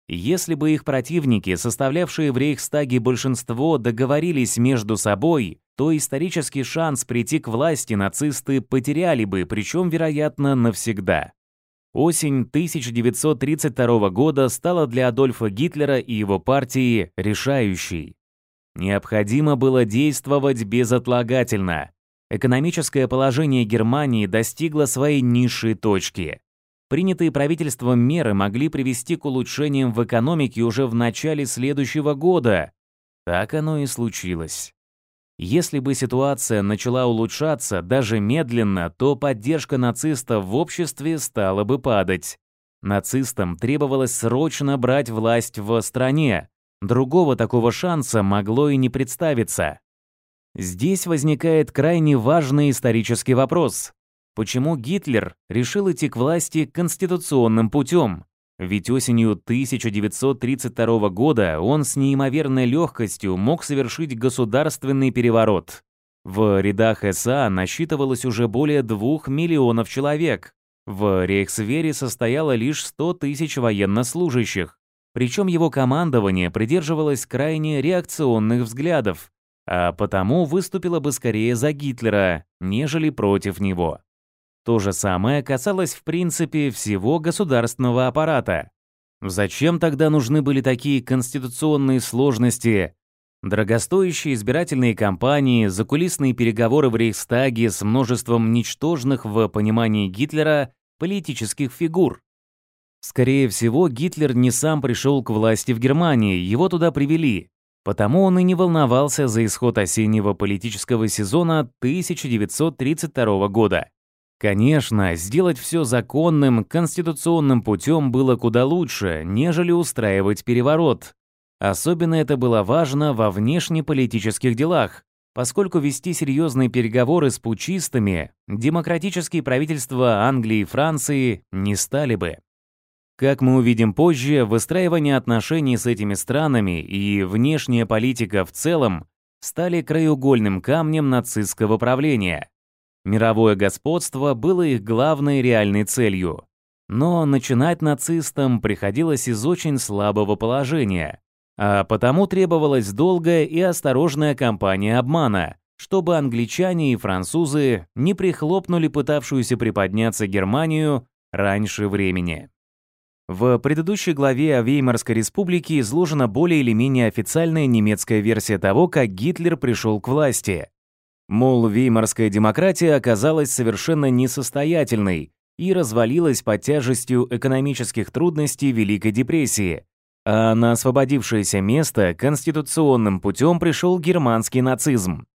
Если бы их противники, составлявшие в Рейхстаге большинство, договорились между собой, то исторический шанс прийти к власти нацисты потеряли бы, причем, вероятно, навсегда. Осень 1932 года стала для Адольфа Гитлера и его партии решающей. Необходимо было действовать безотлагательно. Экономическое положение Германии достигло своей низшей точки. Принятые правительством меры могли привести к улучшениям в экономике уже в начале следующего года. Так оно и случилось. Если бы ситуация начала улучшаться даже медленно, то поддержка нацистов в обществе стала бы падать. Нацистам требовалось срочно брать власть в стране. Другого такого шанса могло и не представиться. Здесь возникает крайне важный исторический вопрос. Почему Гитлер решил идти к власти конституционным путем? Ведь осенью 1932 года он с неимоверной легкостью мог совершить государственный переворот. В рядах СА насчитывалось уже более двух миллионов человек. В Рейхсвере состояло лишь 100 тысяч военнослужащих. Причем его командование придерживалось крайне реакционных взглядов, а потому выступило бы скорее за Гитлера, нежели против него. То же самое касалось, в принципе, всего государственного аппарата. Зачем тогда нужны были такие конституционные сложности, Дорогостоящие избирательные кампании, закулисные переговоры в Рейхстаге с множеством ничтожных в понимании Гитлера политических фигур. Скорее всего, Гитлер не сам пришел к власти в Германии, его туда привели. Потому он и не волновался за исход осеннего политического сезона 1932 года. Конечно, сделать все законным, конституционным путем было куда лучше, нежели устраивать переворот. Особенно это было важно во внешнеполитических делах, поскольку вести серьезные переговоры с пучистами демократические правительства Англии и Франции не стали бы. Как мы увидим позже, выстраивание отношений с этими странами и внешняя политика в целом стали краеугольным камнем нацистского правления. Мировое господство было их главной реальной целью. Но начинать нацистам приходилось из очень слабого положения, а потому требовалась долгая и осторожная кампания обмана, чтобы англичане и французы не прихлопнули пытавшуюся приподняться Германию раньше времени. В предыдущей главе о Веймарской республике изложена более или менее официальная немецкая версия того, как Гитлер пришел к власти – Мол, веймарская демократия оказалась совершенно несостоятельной и развалилась под тяжестью экономических трудностей Великой депрессии, а на освободившееся место конституционным путем пришел германский нацизм.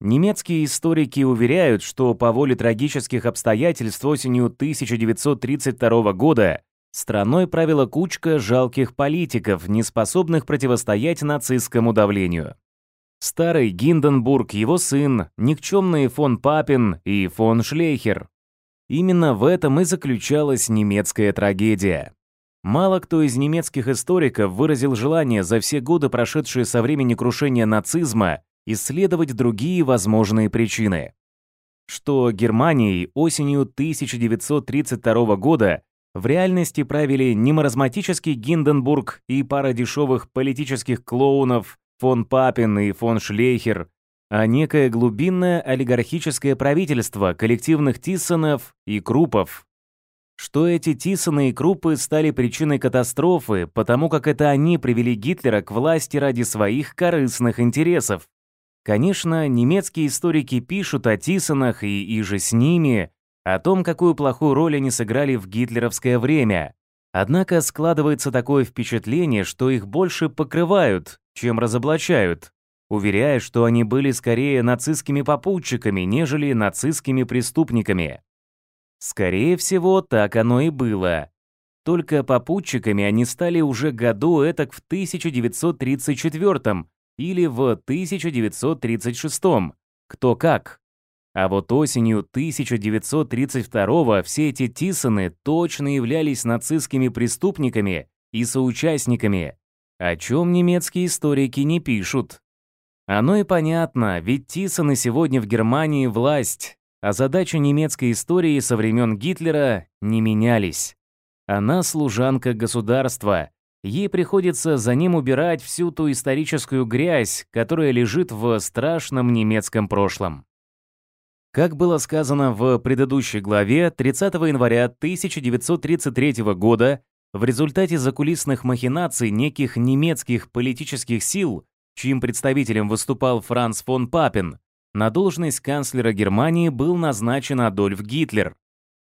Немецкие историки уверяют, что по воле трагических обстоятельств осенью 1932 года страной правила кучка жалких политиков, не способных противостоять нацистскому давлению старый Гинденбург, его сын, никчемные фон Папин и фон Шлейхер. Именно в этом и заключалась немецкая трагедия. Мало кто из немецких историков выразил желание за все годы, прошедшие со времени крушения нацизма, исследовать другие возможные причины. Что Германией осенью 1932 года в реальности правили не маразматический Гинденбург и пара дешевых политических клоунов фон Папин и фон Шлейхер, а некое глубинное олигархическое правительство коллективных Тиссонов и Крупов. Что эти Тиссоны и Крупы стали причиной катастрофы, потому как это они привели Гитлера к власти ради своих корыстных интересов. Конечно, немецкие историки пишут о Тиссонах и, иже с ними, о том, какую плохую роль они сыграли в гитлеровское время. Однако складывается такое впечатление, что их больше покрывают, чем разоблачают, уверяя, что они были скорее нацистскими попутчиками, нежели нацистскими преступниками. Скорее всего, так оно и было. Только попутчиками они стали уже году этак в 1934 или в 1936, кто как. А вот осенью 1932 все эти Тисоны точно являлись нацистскими преступниками и соучастниками о чем немецкие историки не пишут. Оно и понятно, ведь Тиссон и сегодня в Германии власть, а задачи немецкой истории со времен Гитлера не менялись. Она служанка государства. Ей приходится за ним убирать всю ту историческую грязь, которая лежит в страшном немецком прошлом. Как было сказано в предыдущей главе, 30 января 1933 года в результате закулисных махинаций неких немецких политических сил, чьим представителем выступал Франц фон Папен, на должность канцлера Германии был назначен Адольф Гитлер.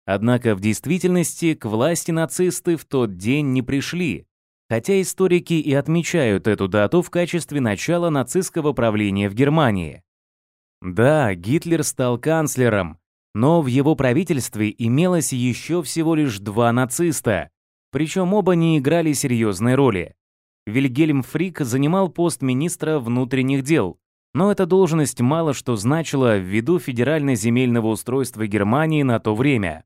Однако в действительности к власти нацисты в тот день не пришли, хотя историки и отмечают эту дату в качестве начала нацистского правления в Германии. Да, Гитлер стал канцлером, но в его правительстве имелось еще всего лишь два нациста причем оба не играли серьезной роли. Вильгельм Фрик занимал пост министра внутренних дел, но эта должность мало что значила ввиду федерально-земельного устройства Германии на то время.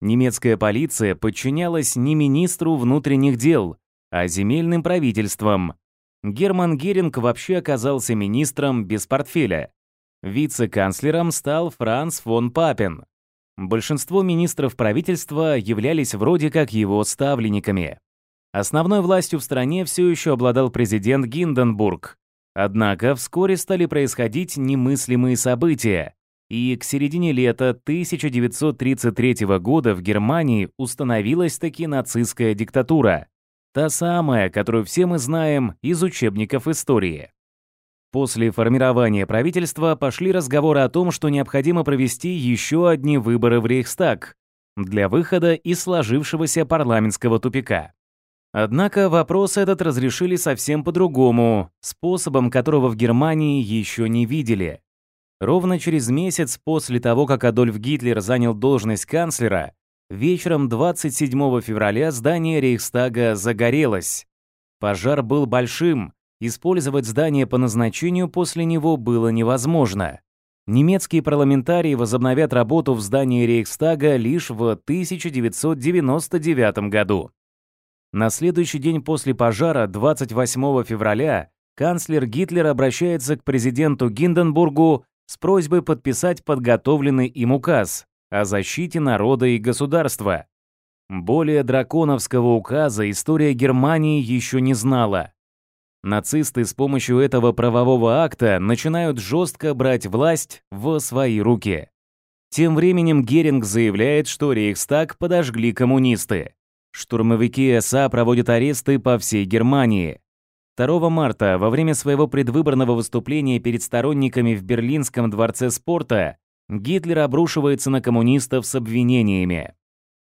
Немецкая полиция подчинялась не министру внутренних дел, а земельным правительствам. Герман Геринг вообще оказался министром без портфеля. Вице-канцлером стал Франц фон Папен. Большинство министров правительства являлись вроде как его ставленниками. Основной властью в стране все еще обладал президент Гинденбург. Однако вскоре стали происходить немыслимые события, и к середине лета 1933 года в Германии установилась таки нацистская диктатура. Та самая, которую все мы знаем из учебников истории. После формирования правительства пошли разговоры о том, что необходимо провести еще одни выборы в Рейхстаг для выхода из сложившегося парламентского тупика. Однако вопрос этот разрешили совсем по-другому, способом которого в Германии еще не видели. Ровно через месяц после того, как Адольф Гитлер занял должность канцлера, вечером 27 февраля здание Рейхстага загорелось. Пожар был большим, использовать здание по назначению после него было невозможно. Немецкие парламентарии возобновят работу в здании Рейхстага лишь в 1999 году. На следующий день после пожара, 28 февраля, канцлер Гитлер обращается к президенту Гинденбургу с просьбой подписать подготовленный им указ о защите народа и государства. Более драконовского указа история Германии еще не знала. Нацисты с помощью этого правового акта начинают жестко брать власть в свои руки. Тем временем Геринг заявляет, что Рейхстаг подожгли коммунисты. Штурмовики СА проводят аресты по всей Германии. 2 марта во время своего предвыборного выступления перед сторонниками в Берлинском дворце спорта Гитлер обрушивается на коммунистов с обвинениями.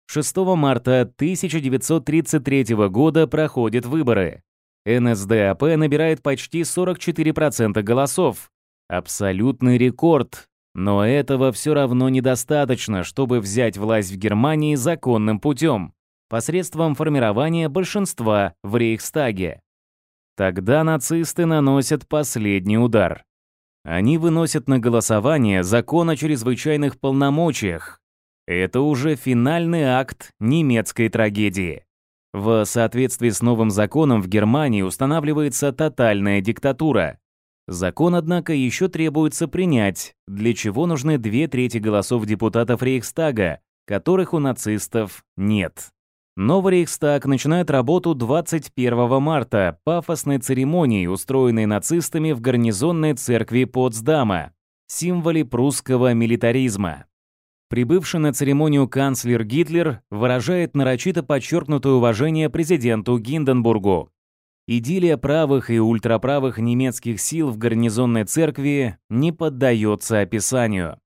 6 марта 1933 года проходят выборы. НСДАП набирает почти 44% голосов. Абсолютный рекорд. Но этого все равно недостаточно, чтобы взять власть в Германии законным путем, посредством формирования большинства в Рейхстаге. Тогда нацисты наносят последний удар. Они выносят на голосование закон о чрезвычайных полномочиях. Это уже финальный акт немецкой трагедии. В соответствии с новым законом в Германии устанавливается тотальная диктатура. Закон, однако, еще требуется принять, для чего нужны две трети голосов депутатов Рейхстага, которых у нацистов нет. Новый Рейхстаг начинает работу 21 марта пафосной церемонией устроенной нацистами в гарнизонной церкви Потсдама, символе прусского милитаризма. Прибывший на церемонию канцлер Гитлер выражает нарочито подчеркнутое уважение президенту Гинденбургу. Идиллия правых и ультраправых немецких сил в гарнизонной церкви не поддается описанию.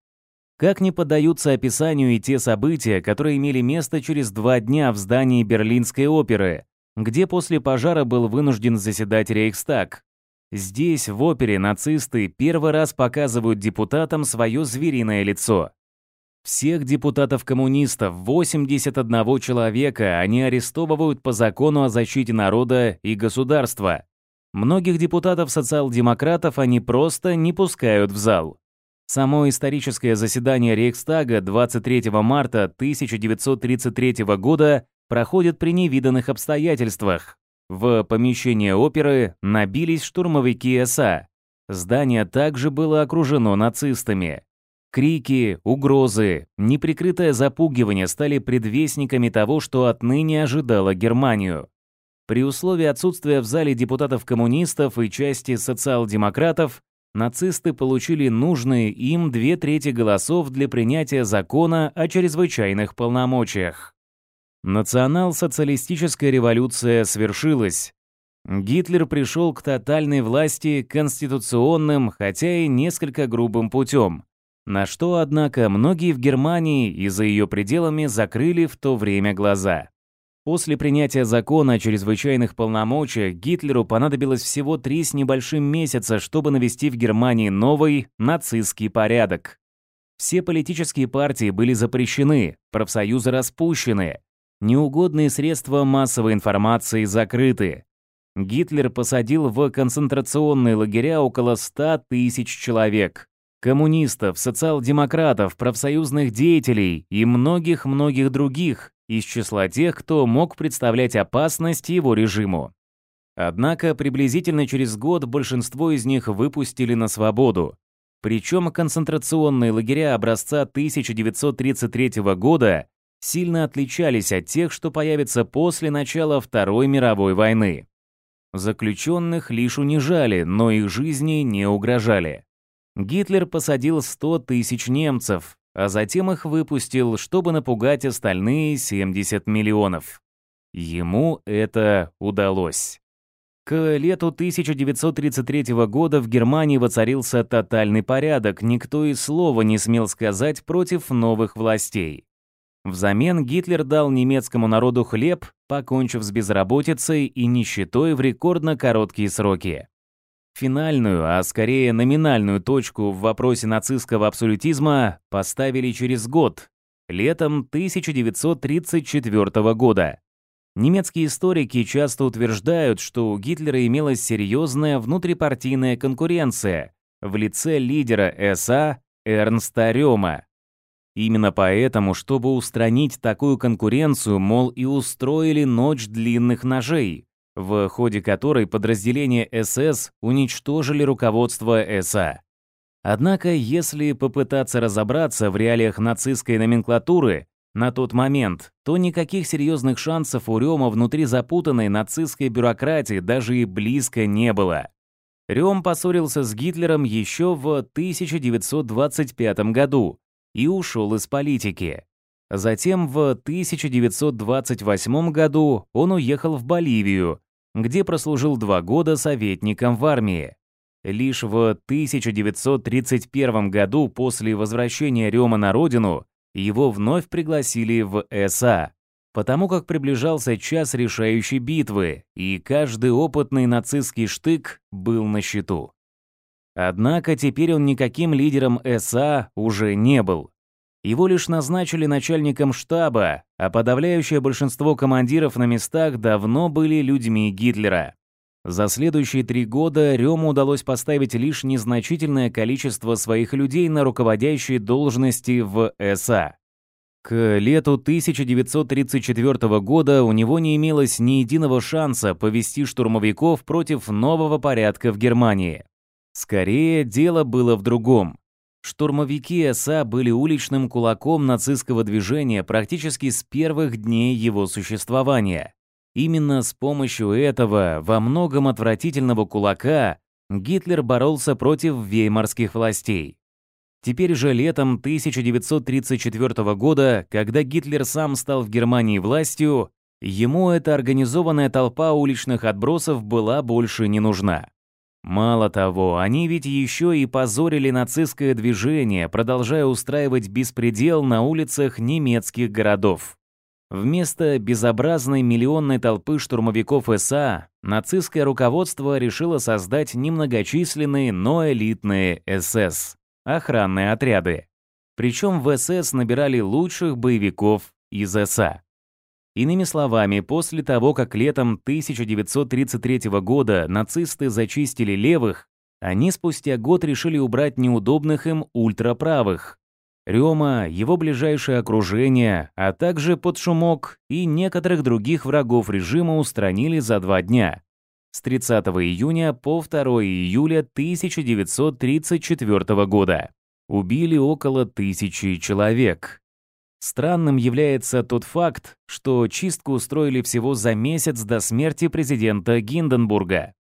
Как не поддаются описанию и те события, которые имели место через два дня в здании Берлинской оперы, где после пожара был вынужден заседать Рейхстаг. Здесь, в опере, нацисты первый раз показывают депутатам свое звериное лицо. Всех депутатов-коммунистов, 81 человека, они арестовывают по закону о защите народа и государства. Многих депутатов-социал-демократов они просто не пускают в зал. Само историческое заседание Рейхстага 23 марта 1933 года проходит при невиданных обстоятельствах. В помещение оперы набились штурмовики СА. Здание также было окружено нацистами. Крики, угрозы, неприкрытое запугивание стали предвестниками того, что отныне ожидало Германию. При условии отсутствия в зале депутатов-коммунистов и части социал-демократов, нацисты получили нужные им две трети голосов для принятия закона о чрезвычайных полномочиях. Национал-социалистическая революция свершилась. Гитлер пришел к тотальной власти конституционным, хотя и несколько грубым путем – на что, однако, многие в Германии и за ее пределами закрыли в то время глаза. После принятия закона о чрезвычайных полномочиях Гитлеру понадобилось всего три с небольшим месяца, чтобы навести в Германии новый нацистский порядок. Все политические партии были запрещены, профсоюзы распущены, неугодные средства массовой информации закрыты. Гитлер посадил в концентрационные лагеря около 100 тысяч человек коммунистов, социал-демократов, профсоюзных деятелей и многих-многих других из числа тех, кто мог представлять опасность его режиму. Однако приблизительно через год большинство из них выпустили на свободу. Причем концентрационные лагеря образца 1933 года сильно отличались от тех, что появятся после начала Второй мировой войны. Заключенных лишь унижали, но их жизни не угрожали. Гитлер посадил 100 тысяч немцев, а затем их выпустил, чтобы напугать остальные 70 миллионов. Ему это удалось. К лету 1933 года в Германии воцарился тотальный порядок, никто и слова не смел сказать против новых властей. Взамен Гитлер дал немецкому народу хлеб, покончив с безработицей и нищетой в рекордно короткие сроки. Финальную, а скорее номинальную точку в вопросе нацистского абсолютизма поставили через год, летом 1934 года. Немецкие историки часто утверждают, что у Гитлера имелась серьезная внутрипартийная конкуренция в лице лидера СА Эрнста Рема. Именно поэтому, чтобы устранить такую конкуренцию, мол, и устроили ночь длинных ножей, в ходе которой подразделения СС уничтожили руководство СА. Однако, если попытаться разобраться в реалиях нацистской номенклатуры на тот момент, то никаких серьезных шансов у Рема внутри запутанной нацистской бюрократии даже и близко не было. Рем поссорился с Гитлером еще в 1925 году и ушел из политики. Затем в 1928 году он уехал в Боливию, где прослужил два года советником в армии. Лишь в 1931 году после возвращения Рема на родину его вновь пригласили в СА, потому как приближался час решающей битвы, и каждый опытный нацистский штык был на счету. Однако теперь он никаким лидером СА уже не был. Его лишь назначили начальником штаба, а подавляющее большинство командиров на местах давно были людьми Гитлера. За следующие три года Рёму удалось поставить лишь незначительное количество своих людей на руководящие должности в СА. К лету 1934 года у него не имелось ни единого шанса повести штурмовиков против нового порядка в Германии. Скорее, дело было в другом. Штурмовики СА были уличным кулаком нацистского движения практически с первых дней его существования. Именно с помощью этого во многом отвратительного кулака Гитлер боролся против веймарских властей. Теперь же летом 1934 года, когда Гитлер сам стал в Германии властью, ему эта организованная толпа уличных отбросов была больше не нужна. Мало того, они ведь еще и позорили нацистское движение, продолжая устраивать беспредел на улицах немецких городов. Вместо безобразной миллионной толпы штурмовиков СА, нацистское руководство решило создать немногочисленные, но элитные СС – охранные отряды. Причем в СС набирали лучших боевиков из СА. Иными словами, после того, как летом 1933 года нацисты зачистили левых, они спустя год решили убрать неудобных им ультраправых. Рёма, его ближайшее окружение, а также Подшумок и некоторых других врагов режима устранили за два дня. С 30 июня по 2 июля 1934 года убили около тысячи человек. Странным является тот факт, что чистку устроили всего за месяц до смерти президента Гинденбурга.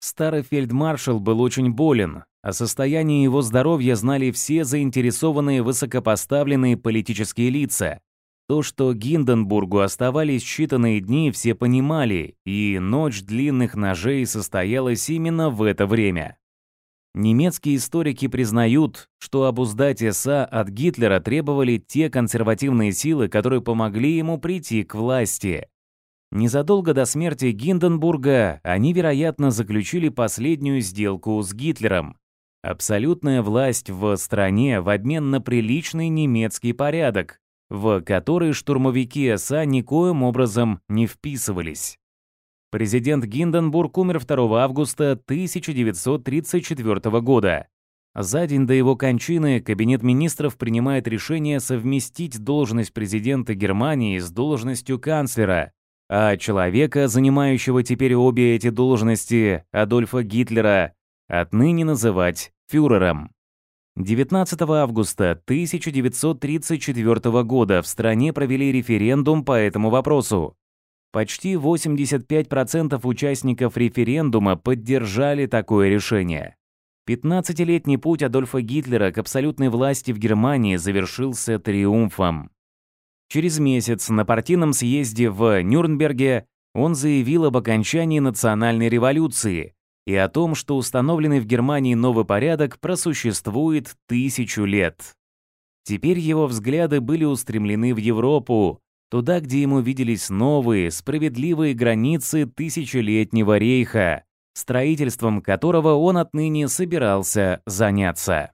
Старый фельдмаршал был очень болен, о состоянии его здоровья знали все заинтересованные высокопоставленные политические лица. То, что Гинденбургу оставались считанные дни, все понимали, и ночь длинных ножей состоялась именно в это время. Немецкие историки признают, что обуздать СА от Гитлера требовали те консервативные силы, которые помогли ему прийти к власти. Незадолго до смерти Гинденбурга они, вероятно, заключили последнюю сделку с Гитлером. Абсолютная власть в стране в обмен на приличный немецкий порядок, в который штурмовики СА никоим образом не вписывались президент Гинденбург умер 2 августа 1934 года. За день до его кончины Кабинет министров принимает решение совместить должность президента Германии с должностью канцлера, а человека, занимающего теперь обе эти должности, Адольфа Гитлера, отныне называть фюрером. 19 августа 1934 года в стране провели референдум по этому вопросу. Почти 85% участников референдума поддержали такое решение. 15-летний путь Адольфа Гитлера к абсолютной власти в Германии завершился триумфом. Через месяц на партийном съезде в Нюрнберге он заявил об окончании национальной революции и о том, что установленный в Германии новый порядок просуществует тысячу лет. Теперь его взгляды были устремлены в Европу, туда, где ему виделись новые, справедливые границы тысячелетнего рейха, строительством которого он отныне собирался заняться.